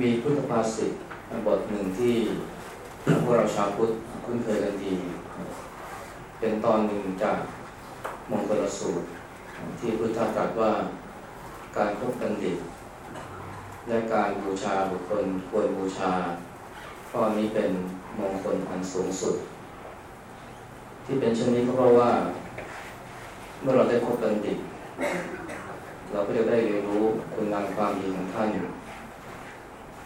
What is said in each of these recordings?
มีพุทธภาษิตบทหนึ่งที่พวกเราชาวพุทธคุ้นเคยกันดี เป็นตอนหนึ่งจากมงคลสูตร ที่พุทธาตรัสว่าการพบบัณฑิต และการบูชาบุคคลควรบูชาข้อนี้เป็นมงคลอันสูงสุด ที่เป็นเช่นนี้ก็เพราะว่า เมื่อเราได้พบบัณฑิต เราก็จะได้เรียนรู้คุณงามความดีของท่าน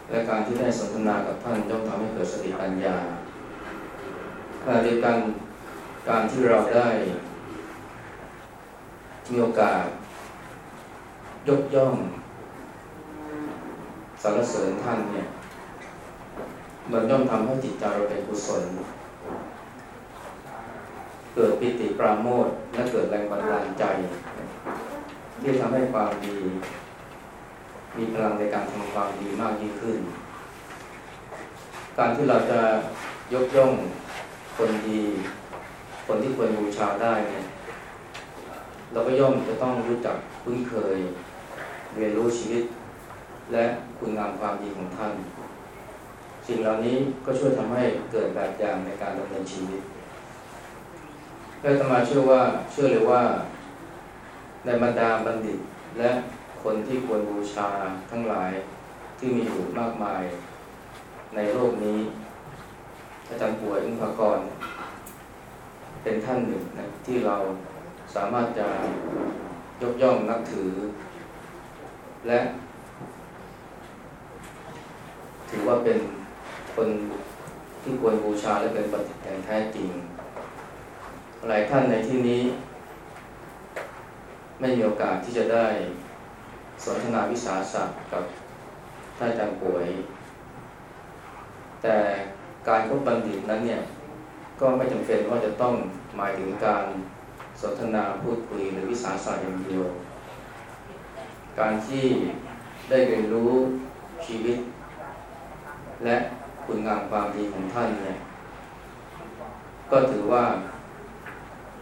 และการที่ได้สนทนากับท่านย่อมทำให้เกิดสติปัญญาขณะเดียวกันการที่เราได้ มีโอกาส ยกย่องสรรเสริญท่านเนี่ยมันย่อมทำให้จิตใจเราเป็นกุศล เกิดปิติปราโมทและเกิดแรงบันดาลใจ ที่ทำให้ความดี มีพลังในการทำความดีมากยิ่งขึ้น การที่เราจะยกย่องคนดี คนที่ควรบูชาได้เนี่ยเราก็ย่อมจะต้องรู้จักคุ้นเคย เรียนรู้ชีวิต และคุณงามความดีของท่าน สิ่งเหล่านี้ก็ช่วยทำให้เกิดแบบอย่างในการดำเนินชีวิตเพื่อตมาเชื่อว่าเชื่อเลยว่าในบรรดาบัณฑิตและ คนที่ควรบูชาทั้งหลายที่มีอยู่มากมายในโลกนี้ อาจารย์ป่วยอิงพากรเป็นท่านหนึ่งนะที่เราสามารถจะยกย่องนับถือ และ ถือว่าเป็นคนที่ควรบูชาและเป็นปฏิแทนแท้จริง หลายท่านในที่นี้ ไม่มีโอกาสที่จะได้ สนทนาวิสาสะกับท่านอาจารย์ป่วย แต่การพบบัณฑิตนั้นเนี่ยก็ไม่จำเป็นว่าจะต้องหมายถึงการสนทนาพูดคุยหรือวิสาสะอย่างเดียว การที่ได้เรียนรู้ชีวิต และคุณงามความดีของท่านเนี่ยก็ถือว่า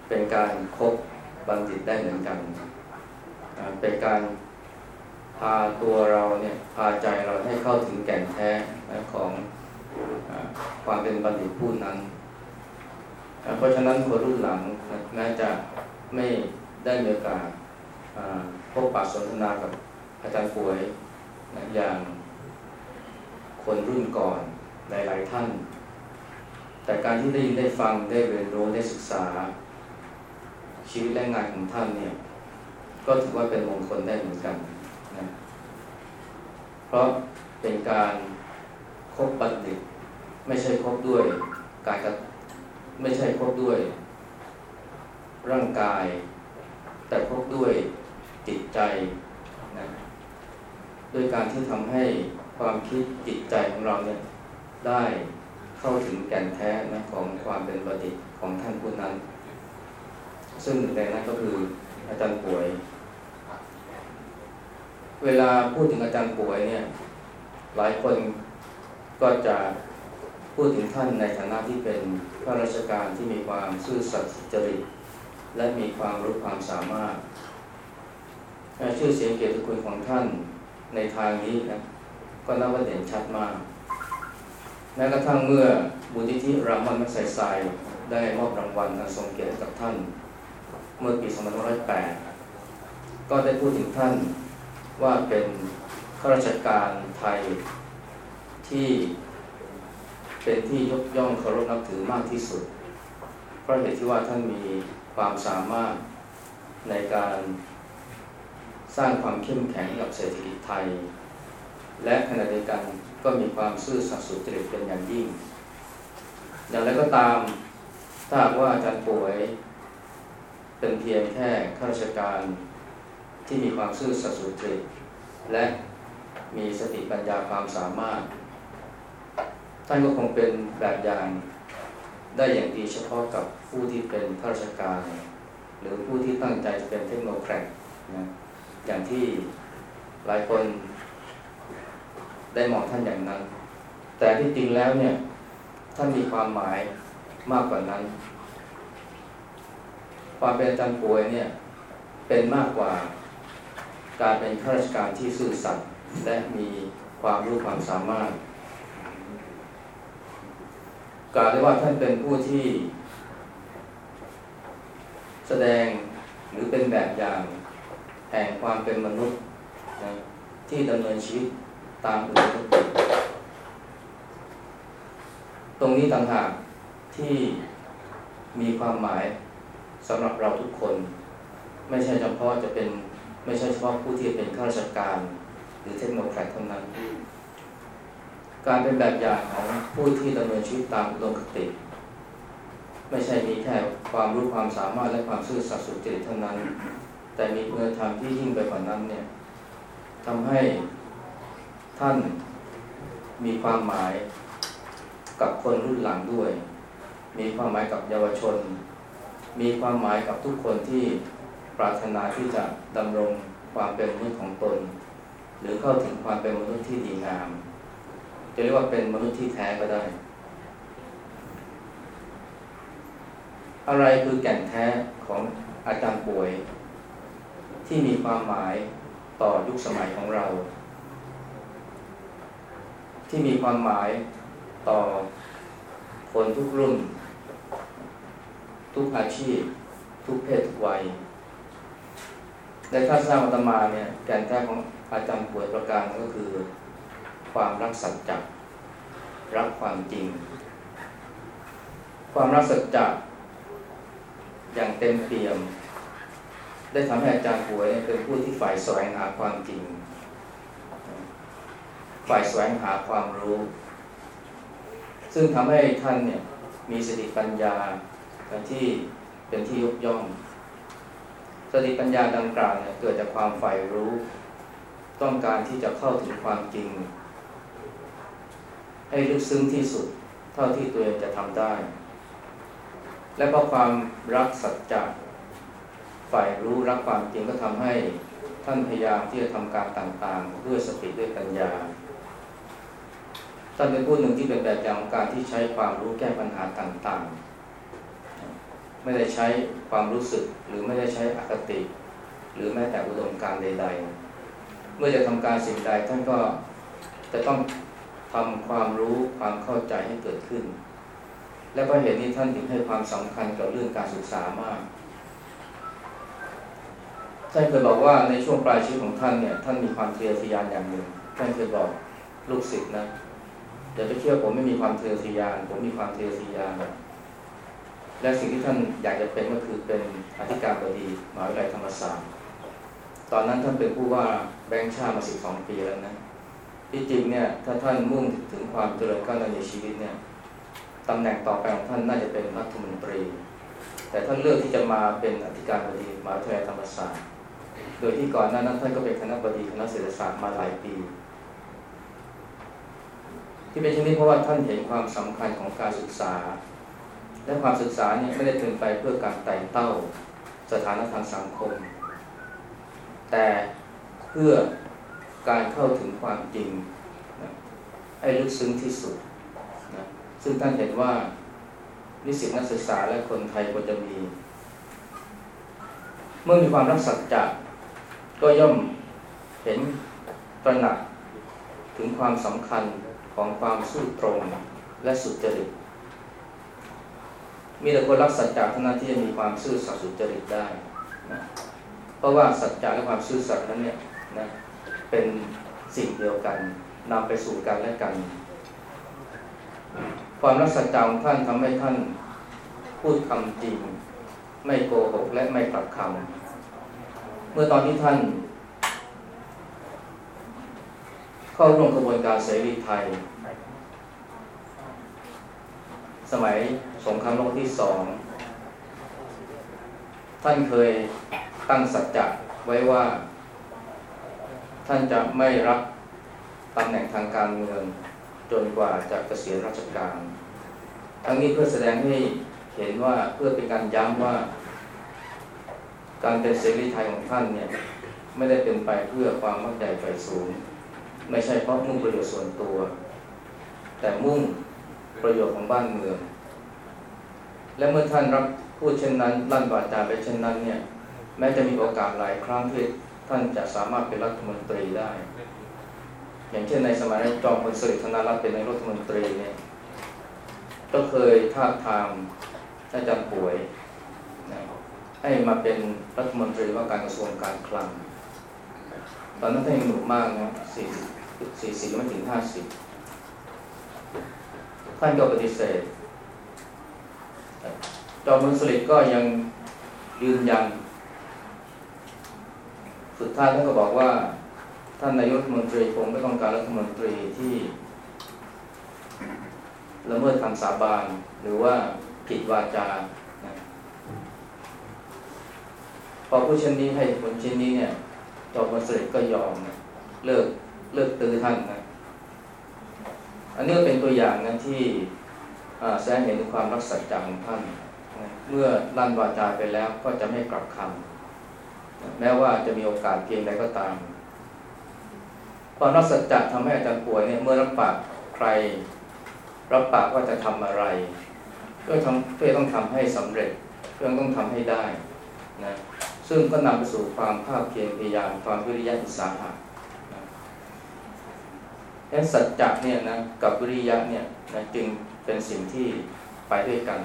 เป็นการครบบัณฑิตได้เหมือนกัน เป็นการาตัวเราเนี่ยพาใจเราให้เข้าถึงแก่นแท้ของความเป็นบัณฑิตผู้นั้น เพราะฉะนั้นคนรุ่นหลังแม้จะไม่ได้มีโอกาสพบปะสนทนากับอาจารย์ป่วยอย่างคนรุ่นก่อนหลาย ๆ ท่าน แต่การที่ได้ยินได้ฟังได้เรียนรู้ได้ศึกษา ชีวิตและงานของท่านเนี่ย ก็ถือว่าเป็นมงคลได้เหมือนกัน ราะเป็นการครบบัณฑิต ไม่ใช่ครบด้วย การไม่ใช่ครบด้วย ร่างกาย แต่ครบด้วยจิตใจนะด้วยการที่ทำให้ความคิดจิตใจของเราเนี่ยได้เข้าถึงแก่นแท้นะของความเป็นบัณฑิตของท่านผู้นั้น ซึ่งในนั้นก็คืออาจารย์ป่วย เวลาพูดถึงอาจารย์ป่วยเนี่ย หลายคนก็จะพูดถึงท่านในฐานะที่เป็นข้าราชการที่มีความซื่อสัตย์จริต และมีความรู้ความสามารถชื่อเสียงเกียรติคุณของท่านในทางนี้นะก็นับว่าเด่นชัดมากแม้กระทั่งเมื่อบุญที่รามันมักใส่ใส่ได้มอบรางวัลอันทรงเกียรติกับท่าน เมื่อปี 2508 ก็ได้พูดถึงท่าน ว่าเป็นข้าราชการไทยที่เป็นที่ยกย่องเคารพนับถือมากที่สุด เพราะเหตุที่ว่าท่านมีความสามารถในการสร้างความเข้มแข็งกับเศรษฐกิจไทย และขณะเดียวกันก็มีความซื่อสัตย์สุจริตเป็นอย่างยิ่ง อย่างไรก็ตามถ้าว่าอาจารย์ป่วยเป็นเพียงแค่ข้าราชการ ที่มีความซื่อสัตย์สุจริตและมีสติปัญญาความสามารถ ท่านก็คงเป็นแบบอย่างได้อย่างดีเฉพาะกับผู้ที่เป็นข้าราชการ หรือผู้ที่ตั้งใจจะเป็นเทคโนแครดนะอย่างที่หลายคนได้มองท่านอย่างนั้น แต่ที่จริงแล้วเนี่ยท่านมีความหมายมากกว่านั้น ความเป็นอาจารย์ป่วยเนี่ยเป็นมากกว่า การเป็นข้าราชการที่ซื่อสัตย์และมีความรู้ความสามารถกล่าวได้ว่าท่านเป็นผู้ที่แสดงหรือเป็นแบบอย่างแห่งความเป็นมนุษย์นะที่ดำเนินชีวิตตามอุดมคติตรงนี้ต่างหากที่มีความหมายสำหรับเราทุกคน ไม่ใช่เฉพาะจะเป็น ไม่ใช่เฉพาะผู้ที่เป็นข้าราชการ หรือเทคโนแครดเท่านั้น การเป็นแบบอย่างของผู้ที่ดำเนินชีวิตตามอุดมคติ ไม่ใช่มีแค่ความรู้ความสามารถและความซื่อสัตย์สุจริตเท่านั้น แต่มีคุณธรรมที่ยิ่งไปกว่านั้นเนี่ยทำให้ท่านมีความหมายกับคนรุ่นหลังด้วย มีความหมายกับเยาวชน มีความหมายกับทุกคนที่ ปรารถนาที่จะดำรงความเป็นมนุษย์ของตน หรือเข้าถึงความเป็นมนุษย์ที่ดีงาม จะเรียกว่าเป็นมนุษย์ที่แท้ก็ได้ อะไรคือแก่นแท้ของอาจารย์ป่วย ที่มีความหมายต่อยุคสมัยของเรา ที่มีความหมายต่อคนทุกรุ่น ทุกอาชีพ ทุกเพศทุกวัย ในท่าสร้างอัตมาเนี่ยแกนแท้ของอาจารย์ป่วยประการก็คือ ความรักสัจจะรักความจริง ความรักสัจจะอย่างเต็มเปี่ยม ได้ทำให้อาจารย์ป่วยเป็นผู้ที่ฝ่ายแสวงหาความจริง ฝ่ายแสวงหาความรู้ ซึ่งทำให้ท่านเนี่ยมีสติปัญญาที่เป็นที่ยกย่อง สติปัญญาดังกล่าวเนี่ยเกิดจากความใฝ่รู้ ต้องการที่จะเข้าถึงความจริง ให้ลึกซึ้งที่สุดเท่าที่ตัวเองจะทำได้ และเพราะความรักสัจจะฝ่ายรู้รักความจริงก็ทำให้ท่านพยายามที่จะทำการต่างๆ ด้วยสติด้วยปัญญาท่านเป็นผู้หนึ่งที่เป็นแบบอย่างของการที่ใช้ความรู้แก้ปัญหาต่างๆ ไม่ได้ใช้ความรู้สึก หรือไม่ได้ใช้อคติ หรือแม้แต่อุดมการใด ๆ เมื่อจะทำการสิ่งใดท่านก็จะต้องทำความรู้ความเข้าใจให้เกิดขึ้น และก็เหตุนี้ท่านถึงให้ความสำคัญกับเรื่องการศึกษามากท่านเคยบอกว่าในช่วงปลายชีวิตของท่านเนี่ยท่านมีความเทียทยานอย่างหนึ่งท่านเคยบอกลูกศิษย์นะอย่าไปเชื่อผมไม่มีความเทียทยาน ผมมีความเทียทยาน และสิ่งที่ท่านอยากจะเป็นก็คือเป็นอธิการบดีมหาวิทยาลัยธรรมศาสตร์ตอนนั้นท่านเป็นผู้ว่าแบงค์ชาติมาสิบสองปีแล้วนะที่จริงเนี่ยถ้าท่านมุ่งถึงความเจริญก้าวหน้าในชีวิตเนี่ยตำแหน่งต่อไปของท่านน่าจะเป็นรัฐมนตรี แต่ท่านเลือกที่จะมาเป็นอธิการบดีมหาวิทยาลัยธรรมศาสตร์ โดยที่ก่อนหน้านั้นท่านก็เป็นคณะบดีคณะเศรษฐศาสตร์มาหลายปี ที่เป็นเช่นนี้เพราะว่าท่านเห็นความสำคัญของการศึกษา และความศึกษาเนี่ยไม่ได้เป็นไปเพื่อการไต่เต้าสถานะทางสังคม แต่เพื่อการเข้าถึงความจริงนะให้ลึกซึ้งที่สุดนะซึ่งท่านเห็นว่านิสิตนักศึกษาและคนไทยควรจะมี เมื่อมีความรักสัจจะก็ย่อมเห็นตระหนักถึงความสำคัญของความสู้ตรงและสุจริต มีแต่คนรักสัจจะเท่านั้นที่จะมีความซื่อสัตย์สุจริตได้นะเพราะว่าสัจจะและความซื่อสัตย์นั้นเนี่ยนะเป็นสิ่งเดียวกันนำไปสู่กันและกัน ความรักสัจจะของท่านทำให้ท่านพูดคำจริง ไม่โกหกและไม่กลับคำเมื่อตอนที่ท่าน เข้าร่วมกระบวนการเสรีไทย สมัยสงครามโลกที่สองท่านเคยตั้งสัจจะไว้ว่า ท่านจะไม่รับตำแหน่งทางการเมืองจนกว่าจะเกษียณราชการ ทั้งนี้เพื่อแสดงให้เห็นว่าเพื่อเป็นการย้ำว่า การเป็นเสรีไทยของท่านเนี่ยไม่ได้เป็นไปเพื่อความมั่นใจไฟสูง ไม่ใช่เพราะมุ่งประโยชน์ส่วนตัว แต่มุ่ง ประโยชน์ของบ้านเมือง และเมื่อท่านรับพูดเช่นนั้นลั่นวาจาไปเช่นนั้นเนี่ยแม้จะมีโอกาสหลายครั้งที่ท่านจะสามารถเป็นรัฐมนตรีได้ อย่างเช่นในสมัยจอมพลสฤษดิ์ธนรัตน์เป็นนายรัฐมนตรีเนี่ยก็เคยท้าทามอาจารย์ป่วยนะให้มาเป็นรัฐมนตรีว่าการกระทรวงการคลัง ตอนนั้นท่านยังหนุ่มมากนะสี่สี่สิบไม่ถึงห้าสิบ ท่านก็ปฏิเสธ จอมพลสฤษดิ์ก็ยังยืนยัน สุดท้ายท่านก็บอกว่า ท่านนายกรัฐมนตรีคงไม่ต้องการรัฐมนตรีที่ละเมิดคำสาบานหรือว่าผิดวาจาพอผู้เช่นนี้ให้ผลเช่นนี้เนี่ยจอมพลสฤษดิ์ก็ยอมเลิกเลิกตือท่านนะ อันนี้เป็นตัวอย่างนะที่แสดงเห็นความรักสัจจะของท่าน เมื่อลั่นวาจาไปแล้วก็จะไม่กลับคำแม้ว่าจะมีโอกาสเพียงใดก็ตาม ความรักสัจจะทำให้อาจารย์ป่วยเนี่ยเมื่อรับปากใคร รับปากว่าจะทำอะไรเพื่อทำเพื่อต้องทำให้สำเร็จเพื่อต้องทำให้ได้นะซึ่งก็นำไปสู่ความภาคเพียรพยายามความวิริยะอุตสาหะ ดังนั้นสัจจะเนี่ยนะกับวิริยะเนี่ยนะจึงเป็นสิ่งที่ไปด้วยกัน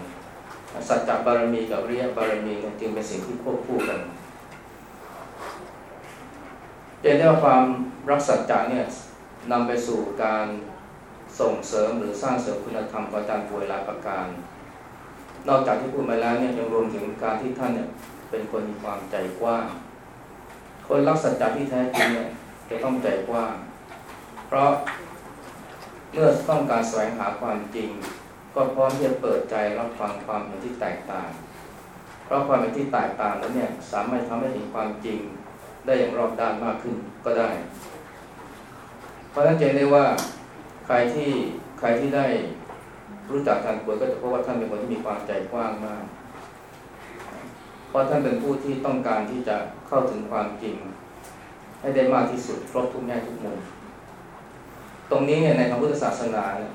สัจจะบารมีกับวิริยะบารมีเนี่ยจึงเป็นสิ่งที่ควบคู่กันเรียนได้ว่าความรักสัจจะเนี่ยนำไปสู่การส่งเสริมหรือสร้างเสริมคุณธรรมของอาจารย์ป่วยหลายประการ นอกจากที่พูดมาแล้วเนี่ยยังรวมถึงการที่ท่านเนี่ยเป็นคนมีความใจกว้าง คนรักสัจจะที่แท้จริงเนี่ยจะต้องใจกว้าง เพราะเมื่อต้องการแสวงหาความจริง ก็พร้อมที่จะเปิดใจรับฟังความเห็นที่แตกต่าง เพราะความเห็นที่แตกต่างแล้วเนี่ยสามารถทำให้เห็นความจริง ได้อย่างรอบด้านมากขึ้นก็ได้ เพราะฉะนั้นเจนได้ว่าใครที่ใครที่ได้รู้จักการป่วยก็จะพบว่าท่านเป็นคนที่มีความใจกว้างมาก เพราะท่านเป็นผู้ที่ต้องการที่จะเข้าถึงความจริง ให้ได้มากที่สุดครบทุกแง่ทุกมุม ตรงนี้เนี่ยในทางพุทธศาสนาเนี่ย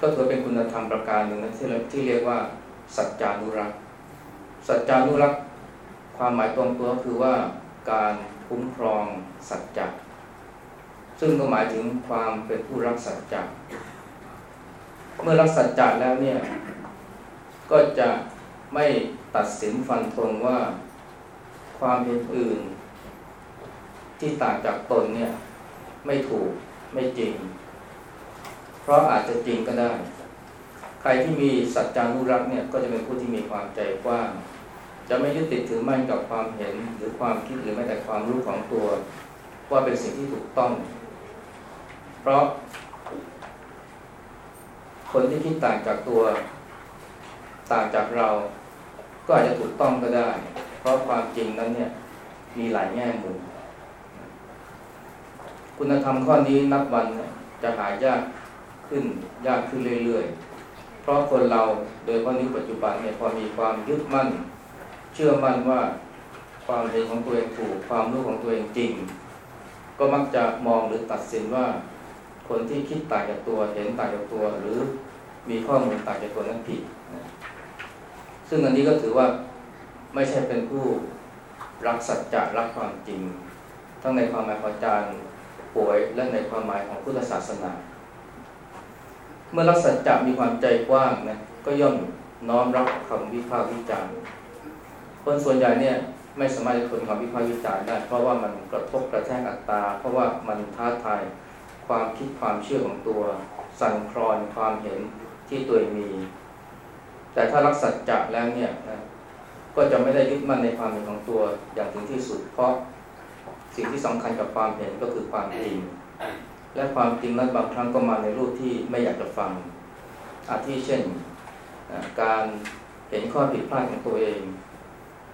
ก็ถือเป็นคุณธรรมประการหนึ่งนะที่ที่เรียกว่า สัจจานุรักษ์สัจจานุรักษ์ความหมายตรงตัวคือว่าการคุ้มครองสัจจะซึ่งก็หมายถึงความเป็นผู้รักสัจจะเมื่อรักสัจจะแล้วเนี่ยก็จะไม่ตัดสินฟันธงว่า ความเห็นอื่น ที่ต่างจากตนเนี่ยไม่ถูก ไม่จริง เพราะอาจจะจริงก็ได้ ใครที่มีสัจจานุรักษ์เนี่ยก็จะเป็นผู้ที่มีความใจกว้างจะไม่ยึดติดถือมั่นกับความเห็นหรือความคิดหรือแม้แต่ความรู้ของตัว ว่าเป็นสิ่งที่ถูกต้อง เพราะ คนที่คิดต่างจากตัว ต่างจากเรา ก็อาจจะถูกต้องก็ได้ เพราะความจริงนั้นเนี่ยมีหลายแง่มุม คุณธรรมข้อนี้นับวันจะหายากขึ้นยากขึ้นเรื่อยๆ เพราะคนเราโดยข้อนี้ปัจจุบันเนี่ยพอมีความยึดมั่น เชื่อมั่นว่าความเห็นของตัวเองถูกความรู้ของตัวเองจริง ก็มักจะมองหรือตัดสินว่า คนที่คิดต่างจากตัวเห็นต่างจากตัว หรือมีข้อมูลต่างจากตัวนั้นผิดซึ่งอันนี้ก็ถือว่าไม่ใช่เป็นผู้รักสัจจะรักความจริง ทั้งในความหมายของอาจารย์ ป่วยและในความหมายของพุทธศาสนา เมื่อรักสัจจะมีความใจกว้างนะก็ย่อมน้อมรับคำวิพากษ์วิจารณ์คนส่วนใหญ่เนี่ยไม่สามารถจะทนความวิพากษ์วิจารณ์ได้ เพราะว่ามันกระทบกระแทกอัตตา เพราะว่ามันท้าทายความคิดความเชื่อของตัว สั่นคลอนความเห็นที่ตัวเองมี แต่ถ้ารักสัจจะแล้วเนี่ยนะก็จะไม่ได้ยึดมั่นในความเห็นของตัวอย่างถึงที่สุดเพราะ สิ่งที่สำคัญกับความเห็นก็คือความจริง และความจริงนั้นบางครั้งก็มาในรูปที่ไม่อยากจะฟัง อาทิเช่น การเห็นข้อผิดพลาดของตัวเอง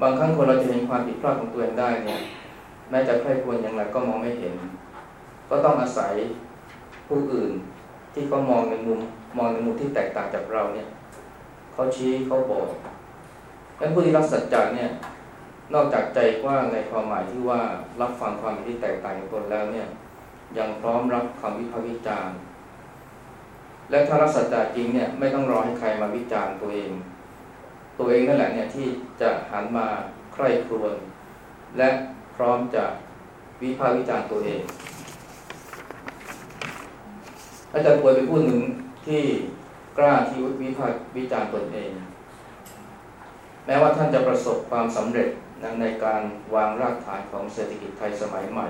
บางครั้งคนเราจะเห็นความผิดพลาดของตัวเองได้เนี่ยแม้จะใคร่ควรอย่างไรก็มองไม่เห็น ก็ต้องอาศัยผู้อื่นที่เขามองในมุมมองในมุมที่แตกต่างจากเราเนี่ยเขาชี้เขาบอกดังนั้นผู้ที่รักสัจจะเนี่ย นอกจากใจกว้างในความหมายที่ว่ารับฟังความเห็นที่แตกต่างกตนแล้วเนี่ย ยังพร้อมรับคำวิพากษ์วิจารณ์และถ้ารักสัจจะจริงเนี่ยไม่ต้องรอให้ใครมาวิจารณ์ตัวเอง ตัวเองนั่นแหละเนี่ยที่จะหันมาใคร่ครวญและพร้อมจะวิพากษ์วิจารณ์ตัวเองอาจารย์ป่วยเป็นผู้หนึ่งที่กล้าที่วิพากษ์วิจารณ์ตนเอง แม้ว่าท่านจะประสบความสำเร็จ ในการวางรากฐานของเศรษฐกิจไทยสมัยใหม่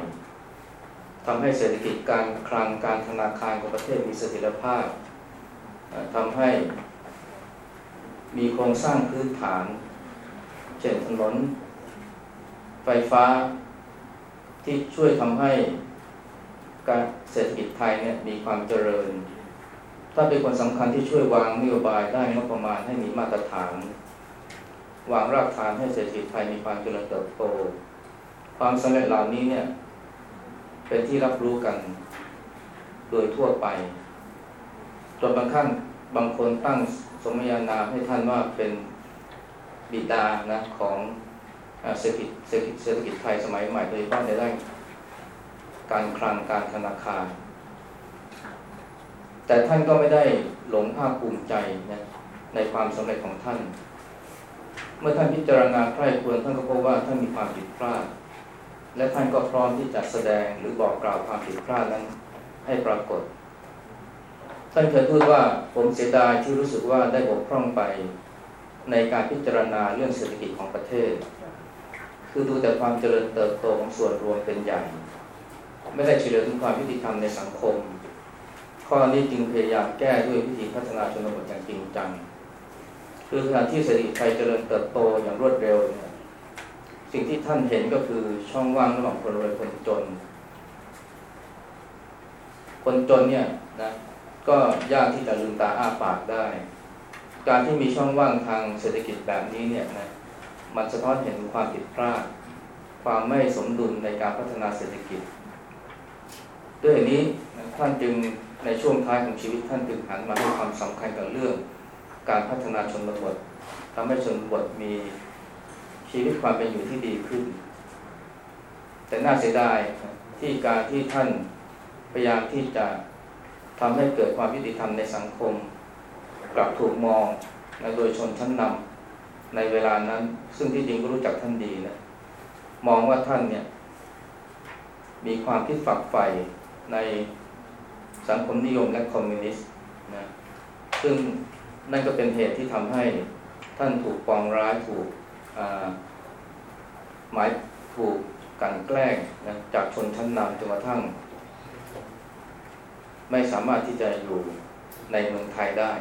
ทำให้เศรษฐกิจการคลังการธนาคารของประเทศมีเสถียรภาพทำให้มีโครงสร้างพื้นฐาน เช่นถนนไฟฟ้าที่ช่วยทำให้การเศรษฐกิจไทยเนี่ยมีความเจริญ ถ้าเป็นคนสำคัญที่ช่วยวางนโยบายได้งบประมาณให้มีมาตรฐาน วางรากฐานให้เศรษฐกิจไทยมีความเจริญเติบโต ความสำเร็จเหล่านี้เนี่ยเป็นที่รับรู้กันโดยทั่วไป จนบางขั้นบางคนตั้งสมญานามให้ท่านว่าเป็นบิดานะของเศรษฐกิจเศรษฐกิจเศรษฐกิจไทยสมัยใหม่โดยเฉพาะในด้านการคลังการธนาคาร แต่ท่านก็ไม่ได้หลงภาคภูมิใจนะในความสำเร็จของท่าน เมื่อท่านพิจารณาใคร่ควรท่านก็พบว่าท่านมีความผิดพลาด และท่านก็พร้อมที่จะแสดงหรือบอกกล่าวความผิดพลาดนั้นให้ปรากฏ ท่านเคยพูดว่าผมเสียดายที่รู้สึกว่าได้บกพร่องไปในการพิจารณาเรื่องเศรษฐกิจของประเทศ คือดูแต่ความเจริญเติบโตของส่วนรวมเป็นใหญ่ ไม่ได้เฉลี่ยถึงความยุติธรรมในสังคม ข้อนี้จึงพยายามแก้ด้วยวิธีพัฒนาชนบทอย่างจริงจัง คือขณะที่เศรษฐกิจไทยเจริญเติบโตอย่างรวดเร็วเนี่ยสิ่งที่ท่านเห็นก็คือช่องว่างระหว่างคนรวยคนจน คนจนเนี่ยนะก็ยากที่จะลืมตาอ้าปากได้ การที่มีช่องว่างทางเศรษฐกิจแบบนี้เนี่ยนะมันสะท้อนเห็นความผิดพลาด ความไม่สมดุลในการพัฒนาเศรษฐกิจ ด้วยเหตุนี้ท่านจึงในช่วงท้ายของชีวิตท่านจึงหันมาให้ความสำคัญกับเรื่อง การพัฒนาชนบททำให้ชนบทมีชีวิตความเป็นอยู่ที่ดีขึ้น แต่น่าเสียดายที่การที่ท่านพยายามที่จะทำให้เกิดความยุติธรรมในสังคม กลับถูกมองโดยชนชั้นนำในเวลานั้น ซึ่งที่จริงก็รู้จักท่านดีนะมองว่าท่านเนี่ย มีความคิดฝักใฝ่ในสังคมนิยมและคอมมิวนิสต์นะซึ่ง นั่นก็เป็นเหตุที่ทำให้ท่านถูกปองร้ายถูกหมายถูกกันแกล้งนะจากชนชั้นนำจนกระทั่ง ไม่สามารถที่จะอยู่ในเมืองไทยได้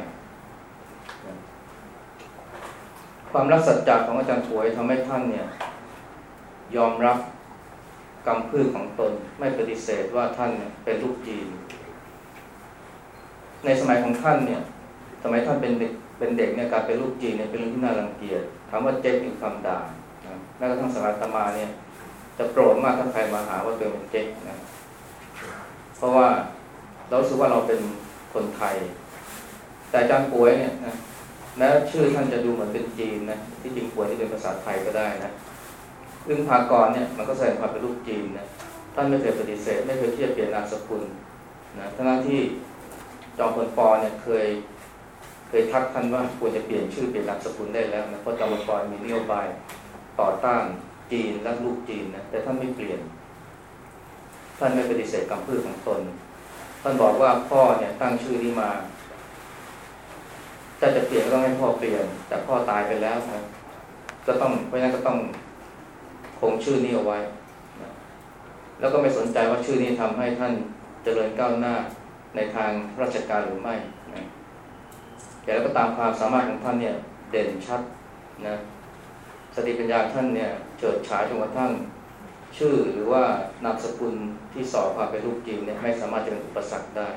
ความรักสัจจะของอาจารย์ถวยทำให้ท่านเนี่ยยอมรับกรรมพืชของตนไม่ปฏิเสธว่าท่านเป็นลูกจีน ในสมัยของท่านเนี่ย สมัยท่านเป็นเด็กเป็นเด็กเนี่ยการเป็นลูกจีนเนี่ยเป็นเรื่องที่น่ารังเกียจถามว่าเจ๊กเป็นคำด่าแม้กระทั่งสมัยตมาเนี่ย จะโปรดมากถ้าใครมาหาว่าเป็นเจ๊กนะเพราะว่าเราสึกว่าเราเป็นคนไทย แต่อาจารย์ป่วยเนี่ยนะแม้ชื่อท่านจะดูเหมือนเป็นจีนนะที่จริงป่วยที่เป็นภาษาไทยก็ได้นะอึ้งภากรเนี่ยมันก็แสดงความเป็นลูกจีนนะท่านไม่เคยปฏิเสธ ไม่เคยที่จะเปลี่ยนนามสกุลนะทั้งที่จอมพลปอเนี่ยเคย ยทักท่านว่าควรจะเปลี่ยนชื่อเปลี่ยนนามสกุลได้แล้วนะเพราะจอมพลมีนโยบายต่อต้านจีนและลูกจีนนะแต่ท่านไม่เปลี่ยน ท่านไม่ปฏิเสธคำพูดของตน ท่านบอกว่าพ่อเนี่ยตั้งชื่อนี้มาถ้าจะเปลี่ยนก็ต้องให้พ่อเปลี่ยน แต่พ่อตายไปแล้วนะก็ต้องเพราะฉะนั้นก็ต้องคงชื่อนี้เอาไว้นะแล้วก็ไม่สนใจว่าชื่อนี้ทำให้ท่านเจริญก้าวหน้าในทางราชการหรือไม่ แต่แล้วก็ตามความสามารถของท่านเนี่ยเด่นชัดนะสติปัญญาท่านเนี่ยเฉิดฉายจนกระทั่งชื่อหรือว่านามสกุลที่สอบความเป็นลูกจีนเนี่ยไม่สามารถจะเป็นอุปสรรคได้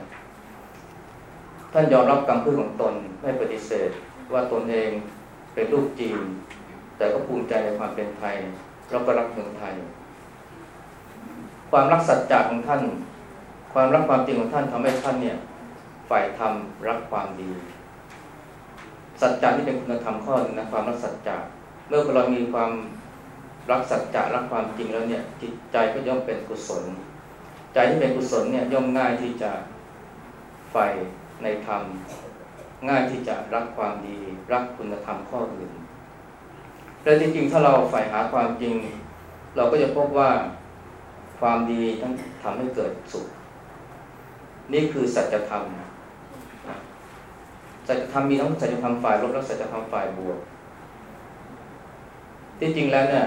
ท่านยอมรับกรรมพืชของตนไม่ปฏิเสธ ว่าตนเองเป็นลูกจีนแต่ก็ภูมิใจในความเป็นไทยเราก็รักเมืองไทย ความรักสัจจะของท่าน ความรักความจริงของท่านทำให้ท่านเนี่ยฝ่ายธรรมรักความดี สัจจะที่เป็นคุณธรรมข้อหนึ่งนะความรักสัจจะเมื่อเรามีความรักสัจจะรักความจริงแล้วเนี่ยจิตใจก็ย่อมเป็นกุศล ใจที่เป็นกุศลเนี่ยย่อมง่ายที่จะใฝ่ในธรรม ง่ายที่จะรักความดี รักคุณธรรมข้ออื่นและจริงๆถ้าเราใฝ่หาความจริง เราก็จะพบว่าความดีทั้งทำให้เกิดสุข นี่คือสัจธรรม สัจธรรมมีทั้งสัจธรรมฝ่ายลบและสัจธรรมฝ่ายบวก ที่จริงแล้วเนี่ย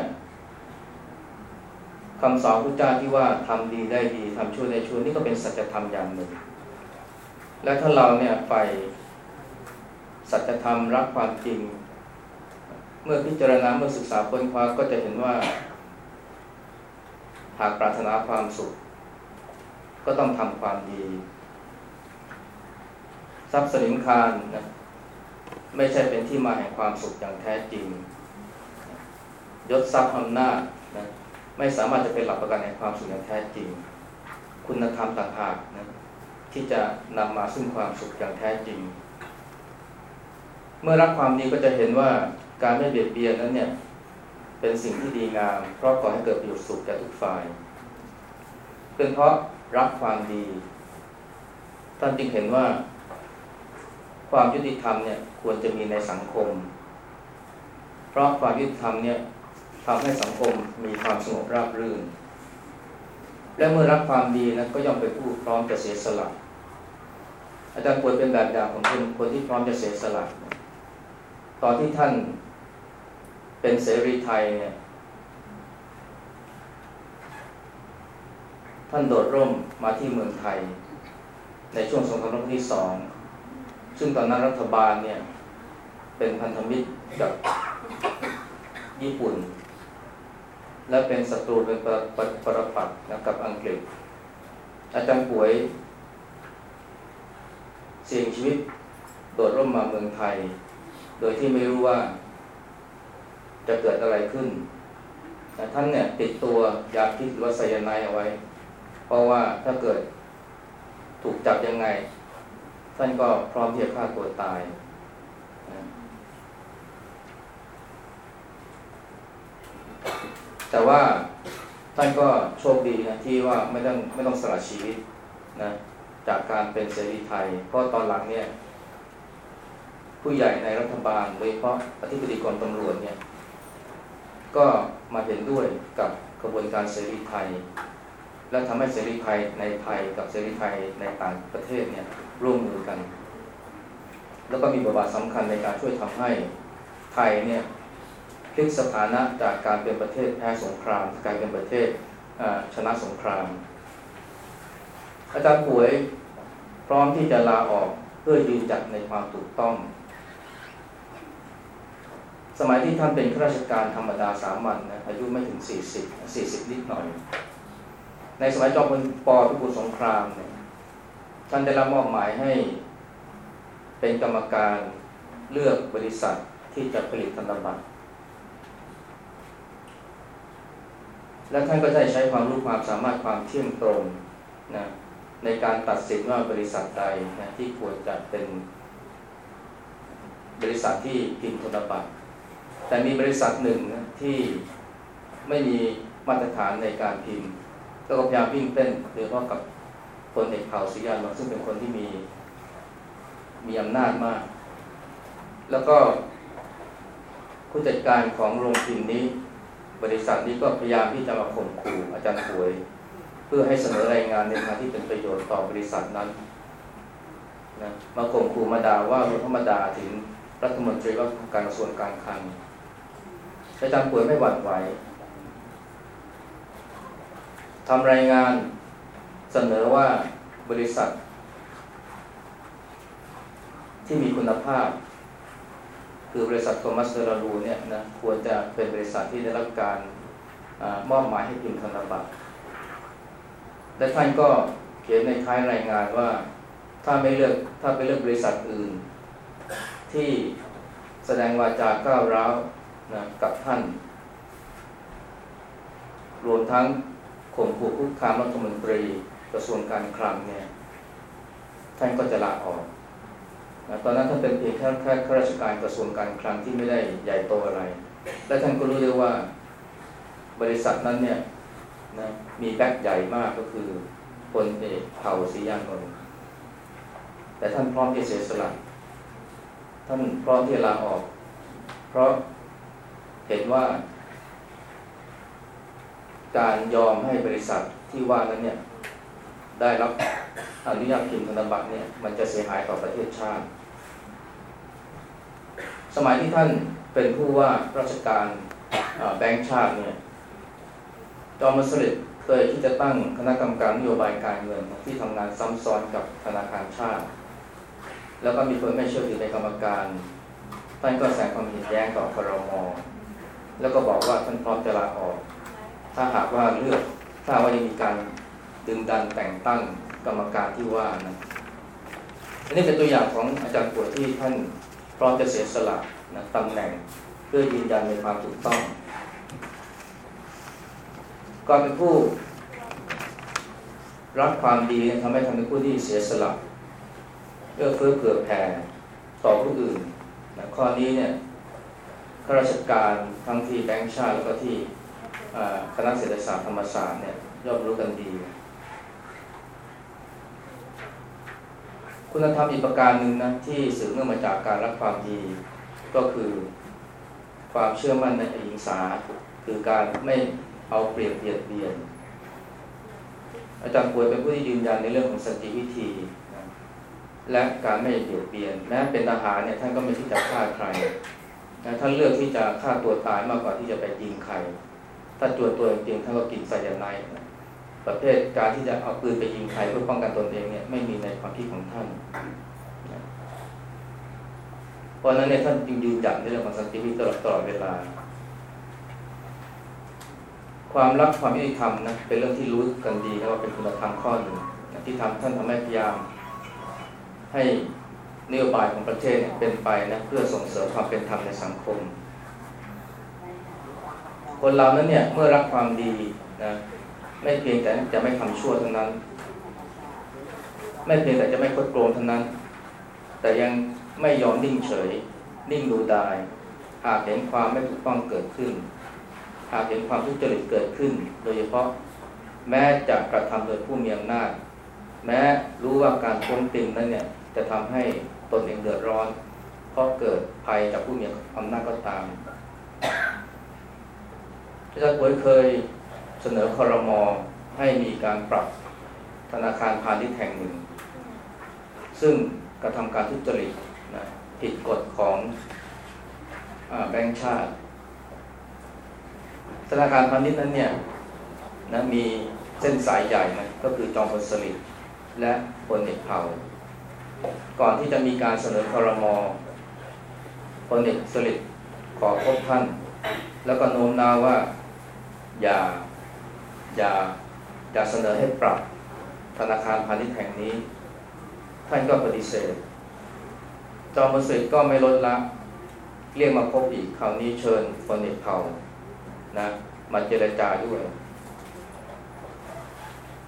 คำสอนพระเจ้าที่ว่าทำดีได้ดีทำชั่วได้ชั่วนี่ก็เป็นสัจธรรมอย่างหนึ่ง และถ้าเราเนี่ยไปสัจธรรมรักความจริง เมื่อพิจารณาเมื่อศึกษาค้นคว้าก็จะเห็นว่า หากปรารถนาความสุข ก็ต้องทำความดี ทรัพย์สนิมคารนะไม่ใช่เป็นที่มาแห่งความสุขอย่างแท้จริง ยศทรัพย์อำนาจนะไม่สามารถจะเป็นหลักประกันแห่งความสุขอย่างแท้จริง คุณธรรมต่างหากนะที่จะนำมาซึ่งความสุขอย่างแท้จริง เมื่อรักความดีก็จะเห็นว่าการไม่เบียดเบียนนั้นเนี่ยเป็นสิ่งที่ดีงาม เพราะก่อให้เกิดประโยชน์สุขแก่ทุกฝ่าย เป็นเพราะรักความดี ท่านจึงเห็นว่า ความยุติธรรมเนี่ยควรจะมีในสังคม เพราะความยุติธรรมเนี่ยทำให้สังคมมีความสงบราบรื่น และเมื่อรักความดีนะก็ย่อมเป็นผู้พร้อมจะเสียสละอาจารย์ควรเป็นแบบอย่างของคนคนที่พร้อมจะเสียสละตอนที่ท่านเป็นเสรีไทยเนี่ยท่านโดดร่มมาที่เมืองไทย ในช่วงสงครามโลกที่สอง ซึ่งตอนนั้นรัฐบาลเนี่ย เป็นพันธมิตรกับญี่ปุ่น และเป็นศัตรูเป็นปรปรปรปักษ์นะกับอังกฤษ อาจารย์ป่วยเสี่ยงชีวิตโดดร่มมาเมืองไทย โดยที่ไม่รู้ว่า จะเกิดอะไรขึ้น แต่ท่านเนี่ยติดตัวยาพิษหรือว่าไซยาไนเอาไว้ เพราะว่าถ้าเกิดถูกจับยังไง ท่านก็พร้อมที่จะฆ่าตัวตายนะแต่ว่าท่านก็โชคดีนะที่ว่าไม่ต้องไม่ต้องสละชีวิตนะจากการเป็นเสรีไทย เพราะตอนหลังเนี่ย ผู้ใหญ่ในรัฐบาลโดยเฉพาะอธิบดีกรมตำรวจเนี่ย ก็มาเห็นด้วยกับกระบวนการเสรีไทย และทำให้เสรีไทยในไทยกับเสรีไทยในต่างประเทศเนี่ย ร่วมมือกัน แล้วก็มีบทบาทสำคัญในการช่วยทำให้ไทยเนี่ยพลิกสถานะจากการเป็นประเทศแพ้สงครามกลายเป็นประเทศชนะสงคราม อาจารย์ป่วยพร้อมที่จะลาออกเพื่อยืนจัดในความถูกต้อง สมัยที่ท่านเป็นข้าราชการธรรมดาสามัญนะอายุไม่ถึง 40 40 นิดหน่อย ในสมัยจอมพลปพิบูลสงครามเนี่ย ท่านได้รับมอบหมายให้เป็นกรรมการเลือกบริษัทที่จะผลิตธนบัตร และท่านก็ได้ใช้ความรู้ความสามารถความเที่ยงตรงนะในการตัดสินว่าบริษัทใดนะที่ควรจะเป็นบริษัทที่พิมพ์ธนบัตร แต่มีบริษัทหนึ่งนะที่ไม่มีมาตรฐานในการพิมพ์ก็พยายามวิ่งเต้นโดยเฉพาะกับ พลเอกเผ่าศรียานซึ่งเป็นคนที่มีมีอำนาจมาก แล้วก็ผู้จัดการของโรงพิมพ์นี้ บริษัทนี้ก็พยายามที่จะมาข่มขู่อาจารย์ป่วย เพื่อให้เสนอรายงานในทางที่เป็นประโยชน์ต่อบริษัทนั้นนะมาข่มขู่มาด่าว่าธรรมดาถึงรัฐมนตรีว่าการกระทรวงการคลังอาจารย์ป่วยไม่หวั่นไหวทำรายงาน เสนอว่าบริษัท ที่มีคุณภาพ คือบริษัทโทมัสเตอร์ลูเนี่ยนะควรจะเป็นบริษัทที่ได้รับการอมอบหมายให้พิมพ์ธนบัตรและท่านก็เขียนในท้ายรายงานว่าถ้าไม่เลือกถ้าไปเลือกบริษัทอื่น ที่แสดงวาจาก้าวร้าวนะกับท่าน รวมทั้งข่มขู่คุกคามรัฐมนตรี กระทรวงการคลังเนี่ยท่านก็จะลาออกนะตอนนั้นท่านเป็นเพียงแค่แค่ข้าราชการกระทรวงการคลังที่ไม่ได้ใหญ่โตอะไร และท่านก็รู้ด้วยว่าบริษัทนั้นเนี่ยนะมีแบ็คใหญ่มากก็คือพลเอกเผ่าศรียานนท์แต่ท่านพร้อมที่เสียสละท่านพร้อมที่ลาออก เพราะเห็นว่า การยอมให้บริษัทที่ว่านั้นเนี่ย ได้รับอนุญาตพิมพ์ธนบัตรเนี่ยมันจะเสียหายต่อประเทศชาติ สมัยที่ท่านเป็นผู้ว่าราชการแบงก์ชาติเนี่ยจอมมัสลิดเคยที่จะตั้งคณะกรรมการนโยบายการเงินที่ทำงานซ้ำซ้อนกับธนาคารชาติ แล้วก็มีคนไม่เชื่อถือในกรรมการท่านก็แสดงความเห็นแย้งต่อครมแล้วก็บอกว่าท่านพร้อมจะลาออก ถ้าหากว่าเลือกถ้าว่ายังมีการ ดึงดันแต่งตั้งกรรมการที่ว่านะอันนี้เป็นตัวอย่างของอาจารย์ปวดที่ท่านพร้อมจะเสียสละนะตำแหน่งเพื่อยืนยันในความถูกต้องก่อนเป็นผู้รักความดีทำให้ทำเป็นผู้ที่เสียสละเอื้อเฟื้อเผื่อแผ่ต่อผู้อื่นนะข้อนี้เนี่ยข้าราชการทั้งที่แบงค์ชาติแล้วก็ที่คณะเศรษฐศาสตร์ธรรมศาสตร์เนี่ยย่อมรู้กันดี คุณธรรมอีกประการหนึ่งนะที่สืบเนื่องมาจากการรักความดี ก็คือความเชื่อมั่นในอหิงสาคือการไม่เอาเปรียบเบียดเบียน อาจารย์ป่วยเป็นผู้ที่ยืนยันในเรื่องของสันติวิธีนะและการไม่เบียดเบียนแม้เป็นทหารเนี่ยท่านก็ไม่ที่จะฆ่าใครนะท่านเลือกที่จะฆ่าตัวตายมากกว่าที่จะไปยิงใคร ถ้าตัวตัวจริงท่านก็กินไซยาไนด์ ประเภทการที่จะเอาปืนไปยิงใครเพื่อป้องกันตนเองเนี่ยไม่มีในความคิดของท่าน เพราะนั้นเนี่ยท่านจึงยืนยันในเรื่องของสันติวิธีตลอดตลอดเวลา ความรักความยุติธรรมนะเป็นเรื่องที่รู้กันดีนะว่าเป็นคุณธรรมข้อหนึ่งที่ทำท่านทำให้พยายาม ให้นโยบายของประเทศเนี่ยเป็นไปนะเพื่อส่งเสริมความเป็นธรรมในสังคม คนเรานั้นเนี่ยเมื่อรักความดีนะ ไม่เพียงแต่จะไม่ทำชั่วเท่านั้น ไม่เพียงแต่จะไม่คดโกงเท่านั้น แต่ยังไม่ยอมนิ่งเฉย นิ่งดูดาย หากเห็นความไม่ถูกต้องเกิดขึ้น หากเห็นความทุจริตเกิดขึ้น โดยเฉพาะแม้จะกระทำโดยผู้มีอำนาจ แม้รู้ว่าการท้วงติงนั้นเนี่ยจะทำให้ตนเองเดือดร้อน เพราะเกิดภัยจากผู้มีอำนาจก็ตามอาจารย์เคย เสนอคอรมอให้มีการปรับธนาคารพาณิชย์แห่งหนึ่ง ซึ่งกระทำการทุจริตนะผิดกฎของอแบงก์ชาติ ธนาคารพาณิชย์นั้นเนี่ยนะมีเส้นสายใหญ่นะก็คือจอมพลสฤษดิ์และพลเอกเผ่า ก่อนที่จะมีการเสนอคอรมอพลเอกสฤษดิ์ขอพบท่าน แล้วก็โน้มน้าวว่าอย่า อย่าอย่าเสนอให้ปรับธนาคารพาณิชย์แห่งนี้ ท่านก็ปฏิเสธ จอมพลสฤษดิ์ก็ไม่ลดละ เรียกมาพบอีกคราวนี้เชิญพลเอกเผ่านะมาเจรจาด้วย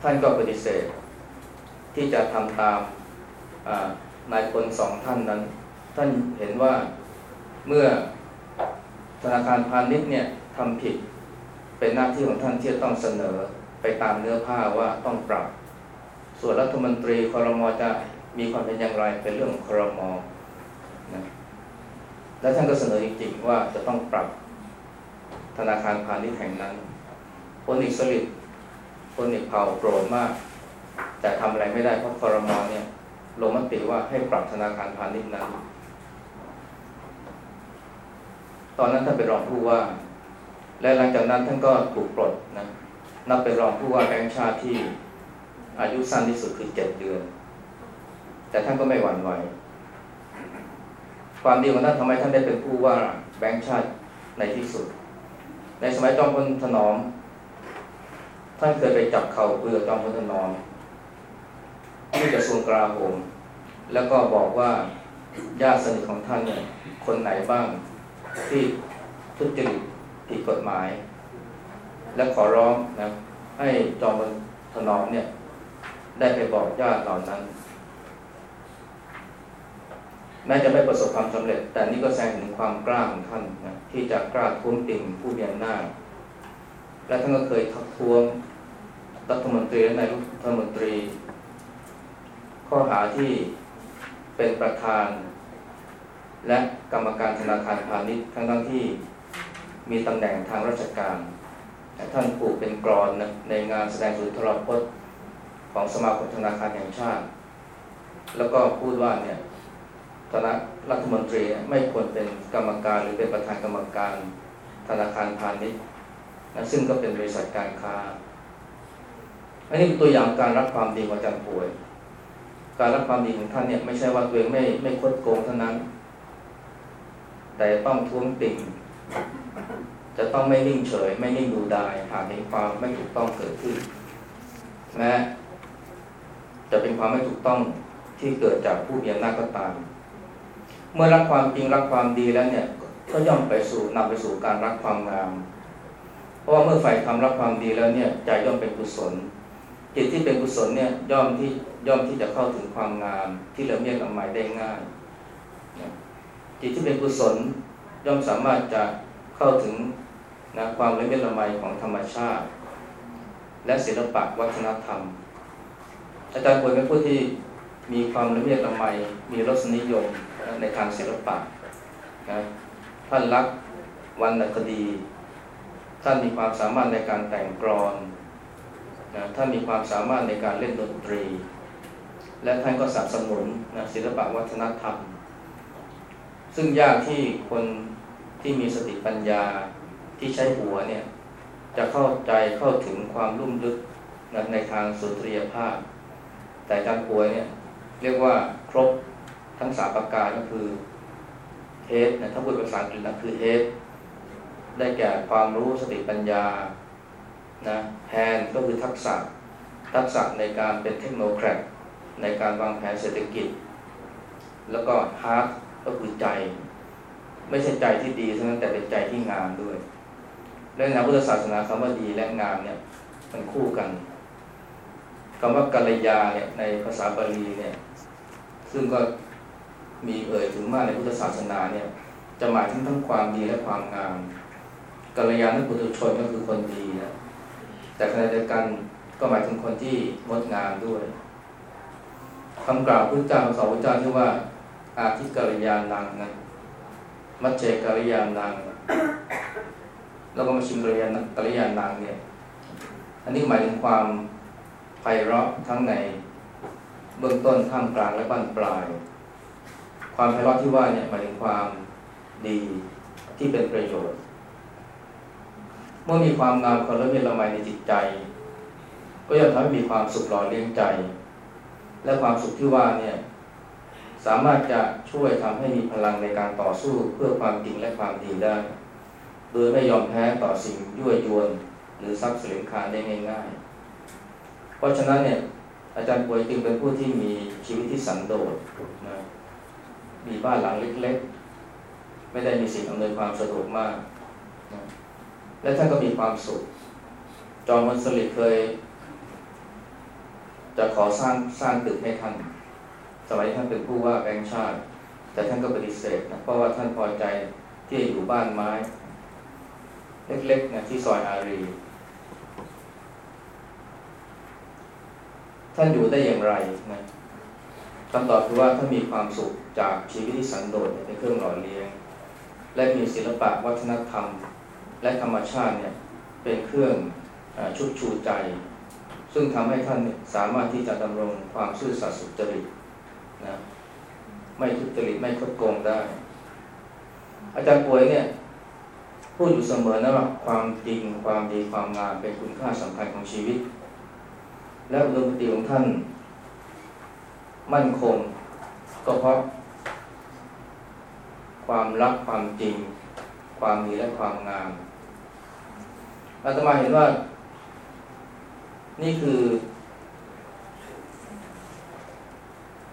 ท่านก็ปฏิเสธ ที่จะทำตามนายคนสองท่านนั้น ท่านเห็นว่าเมื่อธนาคารพาณิชย์เนี่ยทำผิด เป็นหน้าที่ของท่านที่จะต้องเสนอไปตามเนื้อผ้าว่าต้องปรับ ส่วนรัฐมนตรีคอรมอจะมีความเป็นอย่างไรเป็นเรื่องของคอรมอนะและท่านก็เสนอจริงๆว่าจะต้องปรับธนาคารพาณิชย์แห่งนั้นพลเอกสลิดพลเอกเผ่าโกรธมาก แต่ทำอะไรไม่ได้เพราะคอรมอเนี่ยลงมติว่าให้ปรับธนาคารพาณิชย์นั้น ตอนนั้นท่านเป็นรองผู้ว่า และหลังจากนั้นท่านก็ถูกปลดนะนับเป็นรองผู้ว่าแบงค์ชาติที่อายุสั้นที่สุดคือเจ็ดเดือน แต่ท่านก็ไม่หวั่นไหวความดีของท่านทำให้ท่านได้เป็นผู้ว่าแบงค์ชาติในที่สุด ในสมัยจอมพลถนอม ท่านเคยไปจับเข่าเปลือกจอมพลถนอมที่กระทรวงกลาโหมแล้วก็บอกว่าญาติสนิทของท่านเนี่ยคนไหนบ้างที่ทุจริต ผิดกฎหมาย และขอร้องนะให้จอมพลถนอมเนี่ย ได้ไปบอกญาติเหล่านั้นแม้จะไม่ประสบความสำเร็จ แต่นี่ก็แสดงถึงความกล้าของท่านนะที่จะกล้าท้วงติ่งผู้มีอำนาจและท่านก็เคยทักท้วงรัฐมนตรีและนายรัฐมนตรี ข้อหาที่เป็นประธาน และกรรมการธนาคารพาณิชย์ทั้งทั้งที่ มีตำแหน่งทางราชการ ท่านผูกเป็นกรอนนะในงานแสดงสุนทรพจน์ของสมาคมธนาคารแห่งชาติ แล้วก็พูดว่าเนี่ยคณะรัฐมนตรีไม่ควรเป็นกรรมการหรือเป็นประธานกรรมการธนาคารพาณิชย์นะซึ่งก็เป็นบริษัทการค้า อันนี้เป็นตัวอย่างการรับความดีของอาจารย์ป่วย การรับความดีของท่านเนี่ยไม่ใช่ว่าตัวเองไม่ไม่คดโกงเท่านั้น แต่ต้องท้วงติ่ง จะต้องไม่นิ่งเฉย ไม่นิ่งดูดายหากเห็นความไม่ถูกต้องเกิดขึ้นแม้จะเป็นความไม่ถูกต้องที่เกิดจากผู้มีอำนาจก็ตาม เมื่อรักความจริงรักความดีแล้วเนี่ย ก็ย่อมไปสู่นำไปสู่การรักความงาม เพราะว่าเมื่อฝ่ายทำรักความดีแล้วเนี่ยใจย่อมเป็นกุศล จิตที่เป็นกุศลเนี่ยย่อมที่ย่อมที่จะเข้าถึงความงาม ที่เราเรียกอำไมได้ง่ายจิตที่เป็นกุศลย่อมสามารถจะ เข้าถึงนะความละเมียดละไมของธรรมชาติ และศิลปะวัฒนธรรม อาจารย์ป่วยเป็นผู้ที่มีความละเมียดละไมมีรสนิยมในทางศิลปะนะท่านรักวรรณคดี ท่านมีความสามารถในการแต่งกรอนนะท่านมีความสามารถในการเล่นดนตรี และท่านก็สนับสนุนนะศิลปะวัฒนธรรม ซึ่งยากที่คน ที่มีสติปัญญาที่ใช้หัวเนี่ยจะเข้าใจเข้าถึงความลุ่มลึกในทางสุนทรียภาพ แต่การป่วยเนี่ยเรียกว่าครบทั้งสามประการก็คือเฮดนะถ้าพูดภาษาอังกฤษนะคือเฮดได้แก่ความรู้สติปัญญานะแฮนก็คือทักษะ ทักษะในการเป็นเทคโนแครดในการวางแผนเศรษฐกิจ แล้วก็ฮาร์ดก็คือใจ ไม่ใช่ใจที่ดีเท่านั้นแต่เป็นใจที่งามด้วยในทางพุทธศาสนาคำว่าดีและงามเนี่ยมันคู่กันคำว่ากัลยาเนี่ยในภาษาบาลีเนี่ยซึ่งก็มีเอ่ยถึงมากในพุทธศาสนาเนี่ยจะหมายถึงทั้งความดีและความงามกัลยาณปุถุชนก็คือคนดีนะแต่ขณะเดียวกันก็หมายถึงคนที่งดงามด้วยคำกล่าวพุทธเจ้าสอนพระเจ้าที่ว่าอาทิกัลยานังนะ มัจเจกัลยานัง แล้วก็มาชิมกัลยาณกัลยานังเนี่ย อันนี้หมายถึงความไพเราะทั้งในเบื้องต้นท่ามกลางและบั้นปลาย ความไพเราะที่ว่าเนี่ยหมายถึงความดีที่เป็นประโยชน์ เมื่อมีความงามความละเมียดละไมในจิตใจ ก็ย่อมทำให้มีความสุขหล่อเลี้ยงใจ และความสุขที่ว่าเนี่ย สามารถจะช่วยทำให้มีพลังในการต่อสู้เพื่อความจริงและความดีได้ โดยไม่ยอมแพ้ต่อสิ่งยั่วยวน หรือทรัพย์สินคาได้ง่ายๆ เพราะฉะนั้นเนี่ยอาจารย์ป่วยจึงเป็นผู้ที่มีชีวิตที่สันโดษนะมีบ้านหลังเล็กๆ ไม่ได้มีสิ่งอำนวยความสะดวกมากนะและท่านก็มีความสุข จอมมันสลิดเคย จะขอสร้างสร้างตึกให้ท่าน มัยท่านเป็นผู้ว่าแบงค์ชาติ แต่ท่านก็ปฏิเสธนะเพราะว่าท่านพอใจที่จะอยู่บ้านไม้ เล็กๆนะที่ซอยอารี ท่านอยู่ได้อย่างไรนะคำตอบคือว่าท่านมีความสุขจากชีวิตที่สันโดษในเครื่องหล่อเลี้ยง และมีศิลปะวัฒนธรรม และธรรมชาติเนี่ยเป็นเครื่องอชุบชูใจ ซึ่งทำให้ท่านสามารถที่จะดำรงความซื่อสัตย์สุจริต นะไม่ทุจริตไม่คดโกงได้ อาจารย์ป่วยเนี่ยพูดอยู่เสมอนะว่าความจริงความดีความงามเป็นคุณค่าสำคัญของชีวิต และอุดมคติของท่าน มั่นคงก็เพราะ ความรักความจริง ความดีและความงามอาตมาเห็นว่า นี่คือ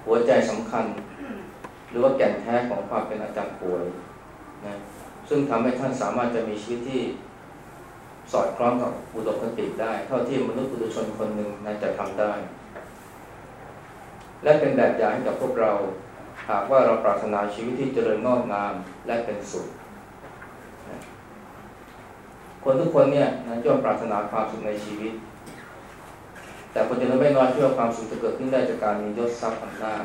หัวใจสำคัญ หรือว่าแก่นแท้ของความเป็นอาจารย์ป่วยนะซึ่งทำให้ท่านสามารถจะมีชีวิตที่สอดคล้องกับอุดมคติได้ เท่าที่มนุษย์ปุถุชนคนหนึ่งนั้นจะทำได้ และเป็นแบบอย่างให้กับพวกเรา หากว่าเราปรารถนาชีวิตที่เจริญงอกงามและเป็นสุขคนทุกคนเนี่ยนะย่อมปรารถนาความสุขในชีวิต แต่คนจำนวนไม่น้อยเชื่อความสุขจะเกิดขึ้นได้จากการมียศทรัพย์อำนาจ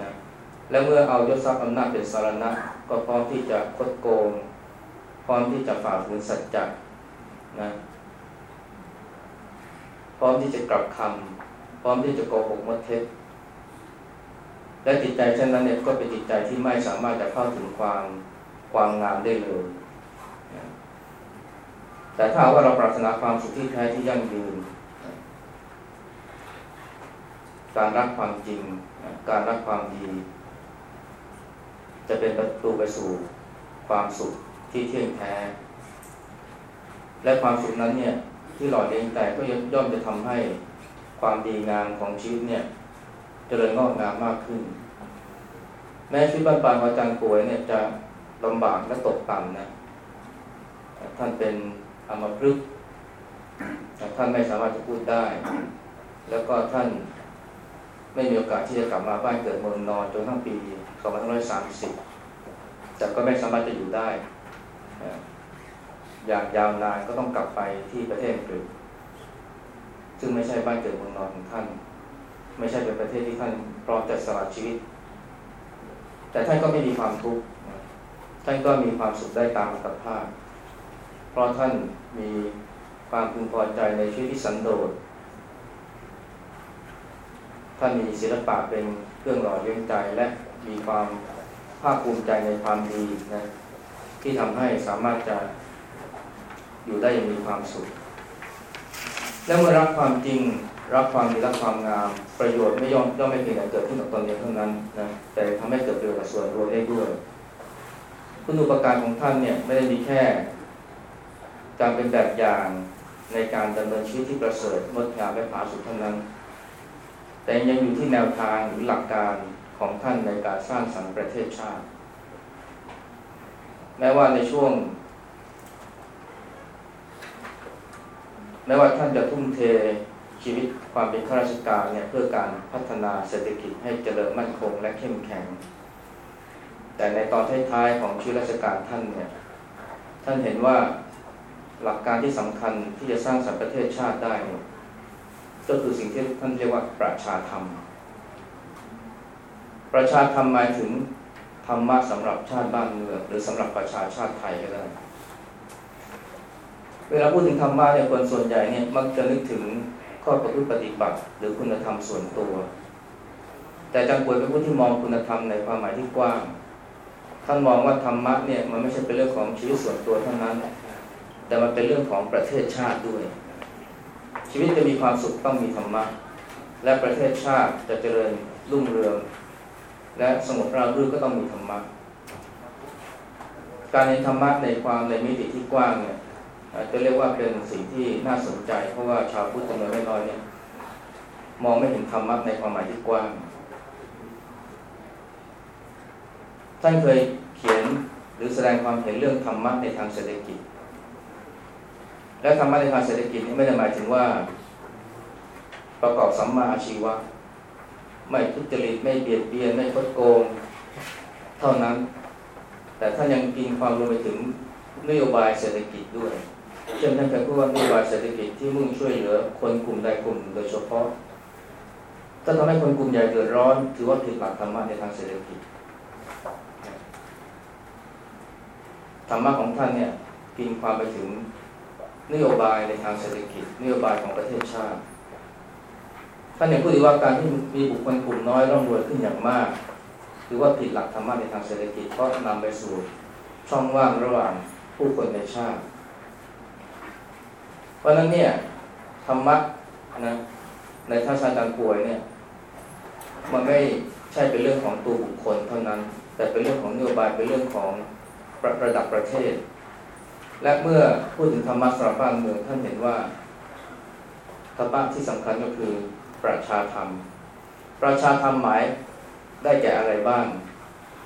นะและเมื่อเอายศทรัพย์อำนาจเป็นสารณะ ก็พร้อมที่จะคดโกง พร้อมที่จะฝ่าฝืนสัจจะนะพร้อมที่จะกลับคำพร้อมที่จะโกหกมดเท็จและจิตใจเช่นนั้นเนี่ยก็เป็นจิตใจที่ไม่สามารถจะเข้าถึงความความงามได้เลยแต่ถ้าว่าเราปรารถนาความสุขที่แท้ที่ยั่งยืน การรักความจริง การรักความดี จะเป็นประตูไปสู่ความสุขที่เที่ยงแท้ และความสุขนั้นเนี่ยที่หล่อเลี้ยงแต่ก็ย่อมจะทำให้ความดีงามของชีวิตเนี่ยจเจริญงอกงามมากขึ้น แม้ชีวิตบ้านปลายของอาจารย์ป่วยเนี่ยจะลำบากและตกต่ำนะท่านเป็นอมพฤกษ์ท่านไม่สามารถจะพูดได้ แล้วก็ท่าน ไม่มีโอกาสที่จะกลับมาบ้านเกิดเมืองนอนจนทั้งปี2530 แต่ก็ไม่สามารถจะอยู่ได้ อย่างยาวนานก็ต้องกลับไปที่ประเทศอังกฤษซึ่งไม่ใช่บ้านเกิดเมืองนอนของท่าน ไม่ใช่เป็นประเทศที่ท่านพร้อมจะสละชีวิต แต่ท่านก็ไม่มีความทุกข์ท่านก็มีความสุขได้ตามอัตภาพ เพราะท่านมีความพึงพอใจในชีวิตที่สันโดษ ท่านมีศิลปะเป็นเครื่องหล่อเลี้ยงใจและมีความภาคภูมิใจในความดีนะที่ทำให้สามารถจะอยู่ได้อย่างมีความสุข และเมื่อรักความจริงรักความดีรักความงาม ประโยชน์ไม่ย่อมย่อมไม่เพียงแต่เกิดขึ้นกับตนเองเท่านั้นนะแต่ทำให้เกิดประโยชน์กับส่วนรวมได้ด้วยคุณอุปการของท่านเนี่ยไม่ได้มีแค่ การเป็นแบบอย่างในการดำเนินชีวิตที่ประเสริฐงดงามและผาสุกเท่านั้น แต่ยังอยู่ที่แนวทางหรือหลักการของท่านในการสร้างสรรค์ประเทศชาติ แม้ว่าในช่วง แม้ว่าท่านจะทุ่มเทชีวิตความเป็นข้าราชการเนี่ยเพื่อการพัฒนาเศรษฐกิจให้เจริญมั่นคงและเข้มแข็ง แต่ในตอนท้ายๆของชีวิตราชการท่านเนี่ยท่านเห็นว่าหลักการที่สำคัญที่จะสร้างสรรค์ประเทศชาติได้ ก็คือสิ่งที่ท่านเรียกว่าประชาธรรม ประชาธรรมหมายถึงธรรมะสำหรับชาติบ้านเมืองหรือสำหรับประชาชาติไทยก็ได้ เวลาพูดถึงธรรมะเนี่ยคนส่วนใหญ่เนี่ยมักจะนึกถึงข้อประพฤติปฏิบัติ หรือคุณธรรมส่วนตัว แต่จารย์ป่วยเป็นผู้ที่มองคุณธรรมในความหมายที่กว้าง ท่านมองว่าธรรมะเนี่ยมันไม่ใช่เป็นเรื่องของชีวิตส่วนตัวเท่านั้น แต่มันเป็นเรื่องของประเทศชาติด้วย ชีวิตจะมีความสุขต้องมีธรรมะ และประเทศชาติจะเจริญรุ่งเรือง และสงบราบรื่นก็ต้องมีธรรมะ การเห็นธรรมะในความในมิติที่กว้างเนี่ยจะเรียกว่าเป็นสิ่งที่น่าสนใจ เพราะว่าชาวพุทธจำนวนไม่น้อยเนี่ยมองไม่เห็นธรรมะในความหมายที่กว้าง ท่านเคยเขียนหรือแสดงความเห็นเรื่องธรรมะในทางเศรษฐกิจ และธรรมะในทางเศรษฐกิจนี่ไม่ได้หมายถึงว่า ประกอบสัมมาอาชีวะ ไม่ทุจริตไม่เบียดเบียนไม่คดโกง เท่านั้น แต่ท่านยังกินความรวมไปถึงนโยบายเศรษฐกิจด้วย เช่นท่านเคยพูดว่านโยบายเศรษฐกิจที่มุ่งช่วยเหลือคนกลุ่มใดกลุ่มโดยเฉพาะถ้าทำให้คนกลุ่มใหญ่เดือดร้อน ถือว่าผิดหลักธรรมะในทางเศรษฐกิจธรรมะของท่านเนี่ยกินความไปถึง นโยบายในทางเศรษฐกิจ นโยบายของประเทศชาติท่านยังพูดอีกว่าการที่มีบุคคลกลุ่มน้อยร่ำรวยขึ้นอย่างมากถือว่าผิดหลักธรรมะในทางเศรษฐกิจเพราะนำไปสู่ช่องว่างระหว่างผู้คนในชาติ เพราะนั้นเนี่ยธรรมะนะในท่าชาการป่วยเนี่ยมันไม่ใช่เป็นเรื่องของตัวบุคคลเท่านั้น แต่เป็นเรื่องของนโยบายเป็นเรื่องของระระดับประเทศ และเมื่อพูดถึงธรรมะสำหรับบ้านเมืองท่านเห็นว่าธรรมะที่สำคัญก็คือประชาธรรม ประชาธรรมหมายได้แก่อะไรบ้าง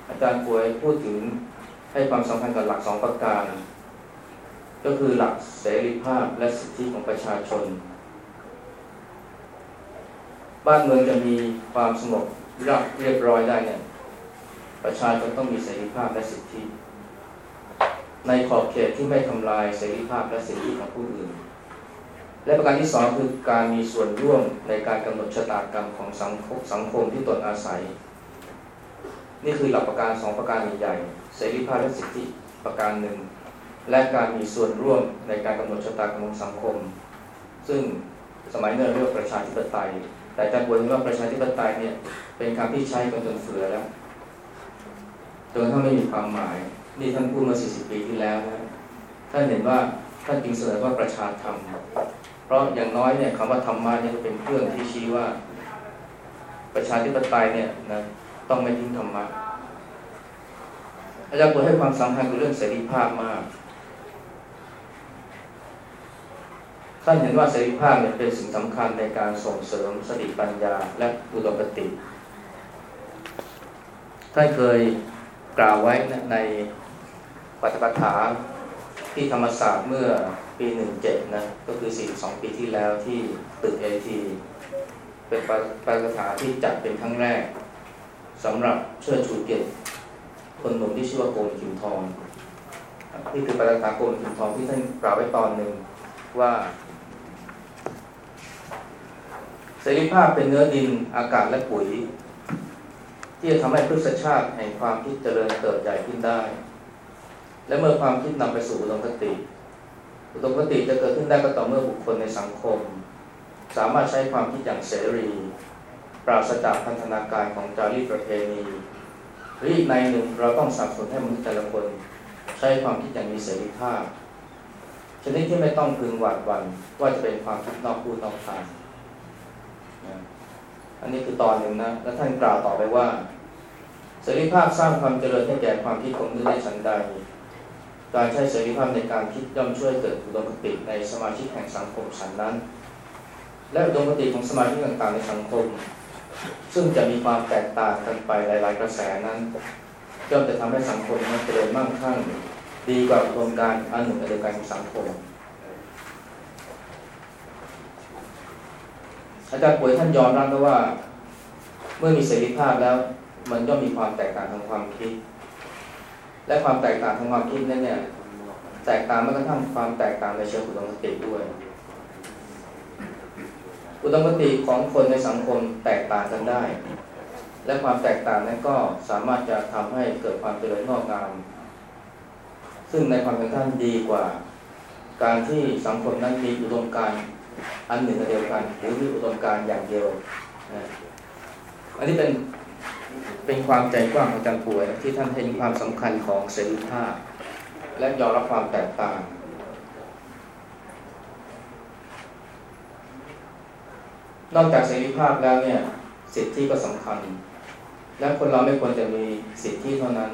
อาจารย์ป่วยพูดถึงให้ความสำคัญกับหลักสองประการ ก็คือหลักเสรีภาพและสิทธิของประชาชน บ้านเมืองจะมีความสงบรักเรียบร้อยได้เนี่ยประชาชนต้องมีเสรีภาพและสิทธิ ในขอบเขตที่ไม่ทำลายเสรีภาพและสิทธิของผู้อื่น และประการที่สองคือการมีส่วนร่วมในการกำหนดชะตากรรมของสังคมสังคมที่ตนอาศัย นี่คือหลักประการสองประการใหญ่เสรีภาพและสิทธิประการหนึ่ง และการมีส่วนร่วมในการกำหนดชะตากรรมของสังคม ซึ่งสมัยนี้เรียกว่าประชาธิปไตย แต่อาจารย์บวยว่าประชาธิปไตยเนี่ยเป็นคำที่ใช้กันจนเฟือแล้วจนถ้าไม่มีความหมาย นี่ท่านพูดมา 40 ปีที่แล้วนะท่านเห็นว่าท่านจึงเสนอว่าประชาธรรม เพราะอย่างน้อยเนี่ยคำว่าธรรมะเนี่ยเป็นเครื่องที่ชี้ว่า ประชาธิปไตยเนี่ยนะต้องไม่ทิ้งธรรมะอาจารย์บวยให้ความสำคัญกับเรื่องเสรีภาพมาก ท่านเห็นว่าเสรีภาพเนี่ยเป็นสิ่งสำคัญในการส่งเสริมสติปัญญาและอุดมคติท่านเคยกล่าวไว้ใน ปัตปฐาที่ธรรมศาสตร์เมื่อปี 17 นะ ก็คือ 42 ปีที่แล้วที่ตึกเอทีเป็นปัตปฐาที่จัดเป็นครั้งแรกสำหรับเชิดชูเกียรติคนหนุ่มที่ชื่อว่าโกมคิมทองนี่คือปัตปฐาโกมคิมทองที่ท่านกล่าวไว้ตอนหนึ่งว่าเสรีภาพเป็นเนื้อดินอากาศและปุ๋ย ที่จะทำให้พฤกษชาติแห่งความคิดเจริญเติบใหญ่ขึ้นได้ และเมื่อความคิดนำไปสู่อุดมคติ อุดมคติจะเกิดขึ้นได้ก็ต่อเมื่อบุคคลในสังคม สามารถใช้ความคิดอย่างเสรี ปราศจากพันธนาการของจารีตประเพณีหรืออีกในหนึ่งเราต้องสับสนให้มนุษย์แต่ละคน ใช้ความคิดอย่างมีเสรีภาพชนิดที่ไม่ต้องพึงหวาดหวั่นว่าจะเป็นความคิดนอกพูดนอกทางอันนี้คือตอนหนึ่งนะ แล้วท่านกล่าวต่อไปว่าเสรีภาพสร้างความเจริญให้แก่ความคิดของมนุษย์ได้ฉันใด การใช้เสรีภาพในการคิดย่อมช่วยเกิดอุดมคติในสมาชิกแห่งสังคมฉันนั้น และอุดมคติของสมาชิกต่างๆในสังคม ซึ่งจะมีความแตกต่างกันไปหลาย ๆ กระแสนั้นย่อมจะทำให้สังคมนั้นเจริญมั่งคั่งดีกว่าอุดมการอันหนึ่งอันเดียวกันของสังคมอาจารย์ป่วยท่านยอมรับนะว่า เมื่อมีเสรีภาพแล้ว มันย่อมมีความแตกต่างทางความคิด และความแตกต่างทางความคิดนั้นเนี่ย แตกต่างแม้กระทั่งความแตกต่างในเชิงอุดมคติด้วย อุดมคติของคนในสังคมแตกต่างกันได้ และความแตกต่างนั้นก็สามารถจะทำให้เกิดความเจริญงอกงาม ซึ่งในความเป็นท่านดีกว่า การที่สังคมนั้นมีอุดมการณ์อันหนึ่งเดียวกันหรือมีอุดมการอย่างเดียว อันนี้เป็น เป็นความใจกว้างของอาจารย์ป่วย ที่ท่านเห็นความสำคัญของเสรีภาพ และยอมรับความแตกต่าง นอกจากเสรีภาพแล้วเนี่ยสิทธิก็สำคัญ และคนเราไม่ควรจะมีสิทธิเท่านั้น